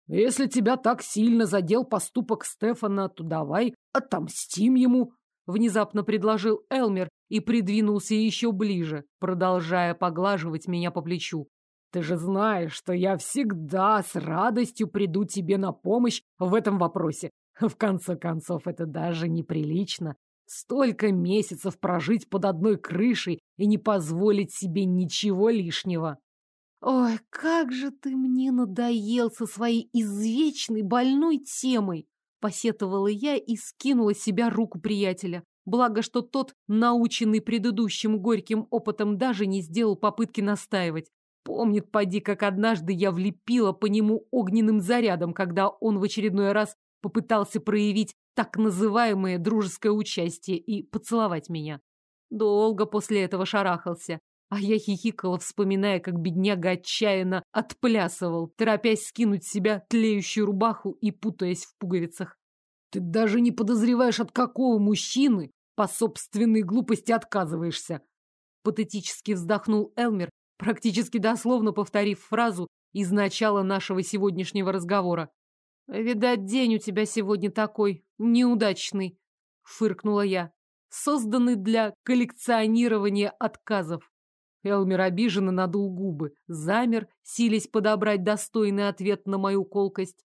D: Если тебя так сильно задел поступок Стефана, то давай отомстим ему,
A: внезапно предложил Элмер и придвинулся еще ближе, продолжая поглаживать меня по плечу.
D: Ты же знаешь, что я всегда с радостью приду тебе на помощь в этом вопросе. В конце концов, это даже неприлично. Столько месяцев прожить под одной крышей и не позволить себе ничего лишнего.
A: Ой, как же ты мне надоел со своей извечной больной темой! Посетовала я и скинула себя руку приятеля. Благо, что тот, наученный предыдущим горьким опытом, даже не сделал попытки настаивать. Помнит, поди, как однажды я влепила по нему огненным зарядом, когда он в очередной раз попытался проявить так называемое дружеское участие и поцеловать меня. Долго после этого шарахался, а я хихикала, вспоминая, как бедняга отчаянно отплясывал, торопясь скинуть с себя тлеющую рубаху и путаясь в пуговицах.
D: Ты даже не подозреваешь, от какого мужчины по собственной глупости отказываешься.
A: Патетически вздохнул Элмер, практически дословно повторив фразу из начала нашего сегодняшнего разговора. «Видать, день у тебя сегодня такой неудачный», — фыркнула я, «созданный для коллекционирования отказов». Элмер обиженно надул губы, замер, силясь подобрать достойный ответ на мою колкость,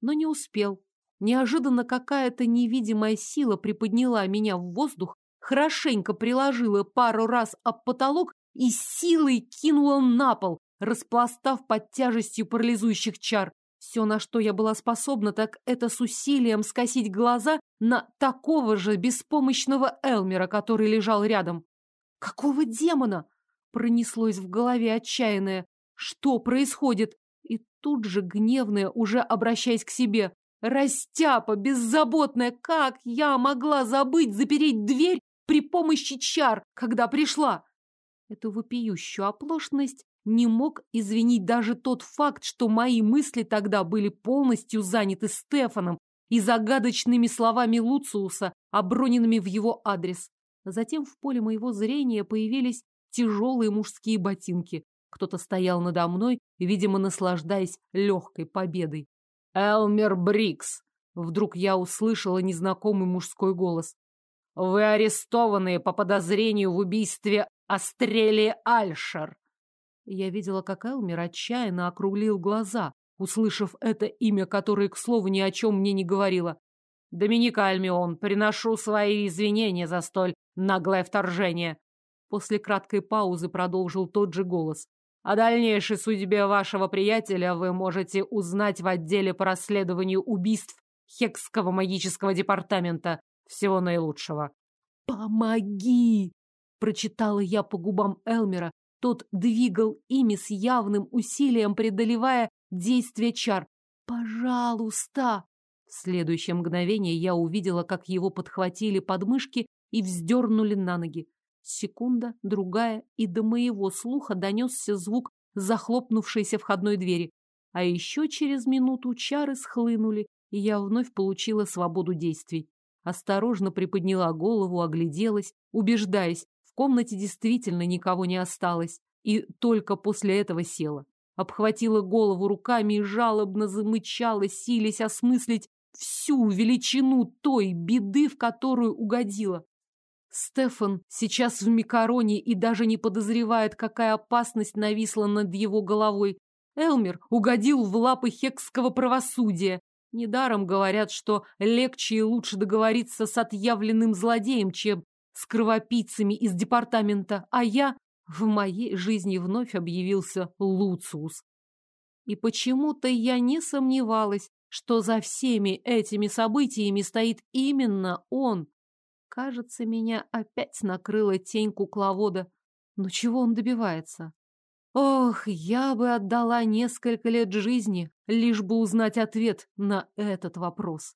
A: но не успел. Неожиданно какая-то невидимая сила приподняла меня в воздух, хорошенько приложила пару раз об потолок и силой кинула на пол, распластав под тяжестью парализующих чар. Все, на что я была способна, так это с усилием скосить глаза на такого же беспомощного Элмера, который лежал рядом. «Какого демона?» — пронеслось в голове отчаянное. «Что происходит?» И тут же гневная, уже обращаясь к себе. «Растяпа, беззаботная, как я могла забыть запереть дверь при помощи чар, когда пришла?» Эту вопиющую оплошность не мог извинить даже тот факт, что мои мысли тогда были полностью заняты Стефаном и загадочными словами Луциуса, оброненными в его адрес. Затем в поле моего зрения появились тяжелые мужские ботинки. Кто-то стоял надо мной, видимо, наслаждаясь легкой победой. «Элмер Брикс!» Вдруг я услышала незнакомый мужской голос. «Вы арестованы по подозрению в убийстве Астрелии Альшер!» Я видела, как Элмер отчаянно округлил глаза, услышав это имя, которое, к слову, ни о чем мне не говорило. «Доминик Альмион, приношу свои извинения за столь наглое вторжение!» После краткой паузы продолжил тот же голос. «О дальнейшей судьбе вашего приятеля вы можете узнать в отделе по расследованию убийств Хекского магического департамента. Всего наилучшего!» «Помоги!» Прочитала я по губам Элмера, тот двигал ими с явным усилием, преодолевая действие чар. «Пожалуйста!» В следующее мгновение я увидела, как его подхватили подмышки и вздернули на ноги. Секунда, другая, и до моего слуха донесся звук захлопнувшейся входной двери. А еще через минуту чары схлынули, и я вновь получила свободу действий. Осторожно приподняла голову, огляделась, убеждаясь, комнате действительно никого не осталось, и только после этого села. Обхватила голову руками и жалобно замычала, силясь осмыслить всю величину той беды, в которую угодила. Стефан сейчас в Микароне и даже не подозревает, какая опасность нависла над его головой. Элмер угодил в лапы хекского правосудия. Недаром говорят, что легче и лучше договориться с отъявленным злодеем, чем с кровопийцами из департамента, а я в моей жизни вновь объявился Луциус. И почему-то я не сомневалась, что за всеми этими событиями стоит именно он. Кажется, меня опять накрыла тень кукловода. Но чего он добивается? Ох, я бы отдала несколько лет жизни, лишь бы узнать ответ на этот вопрос.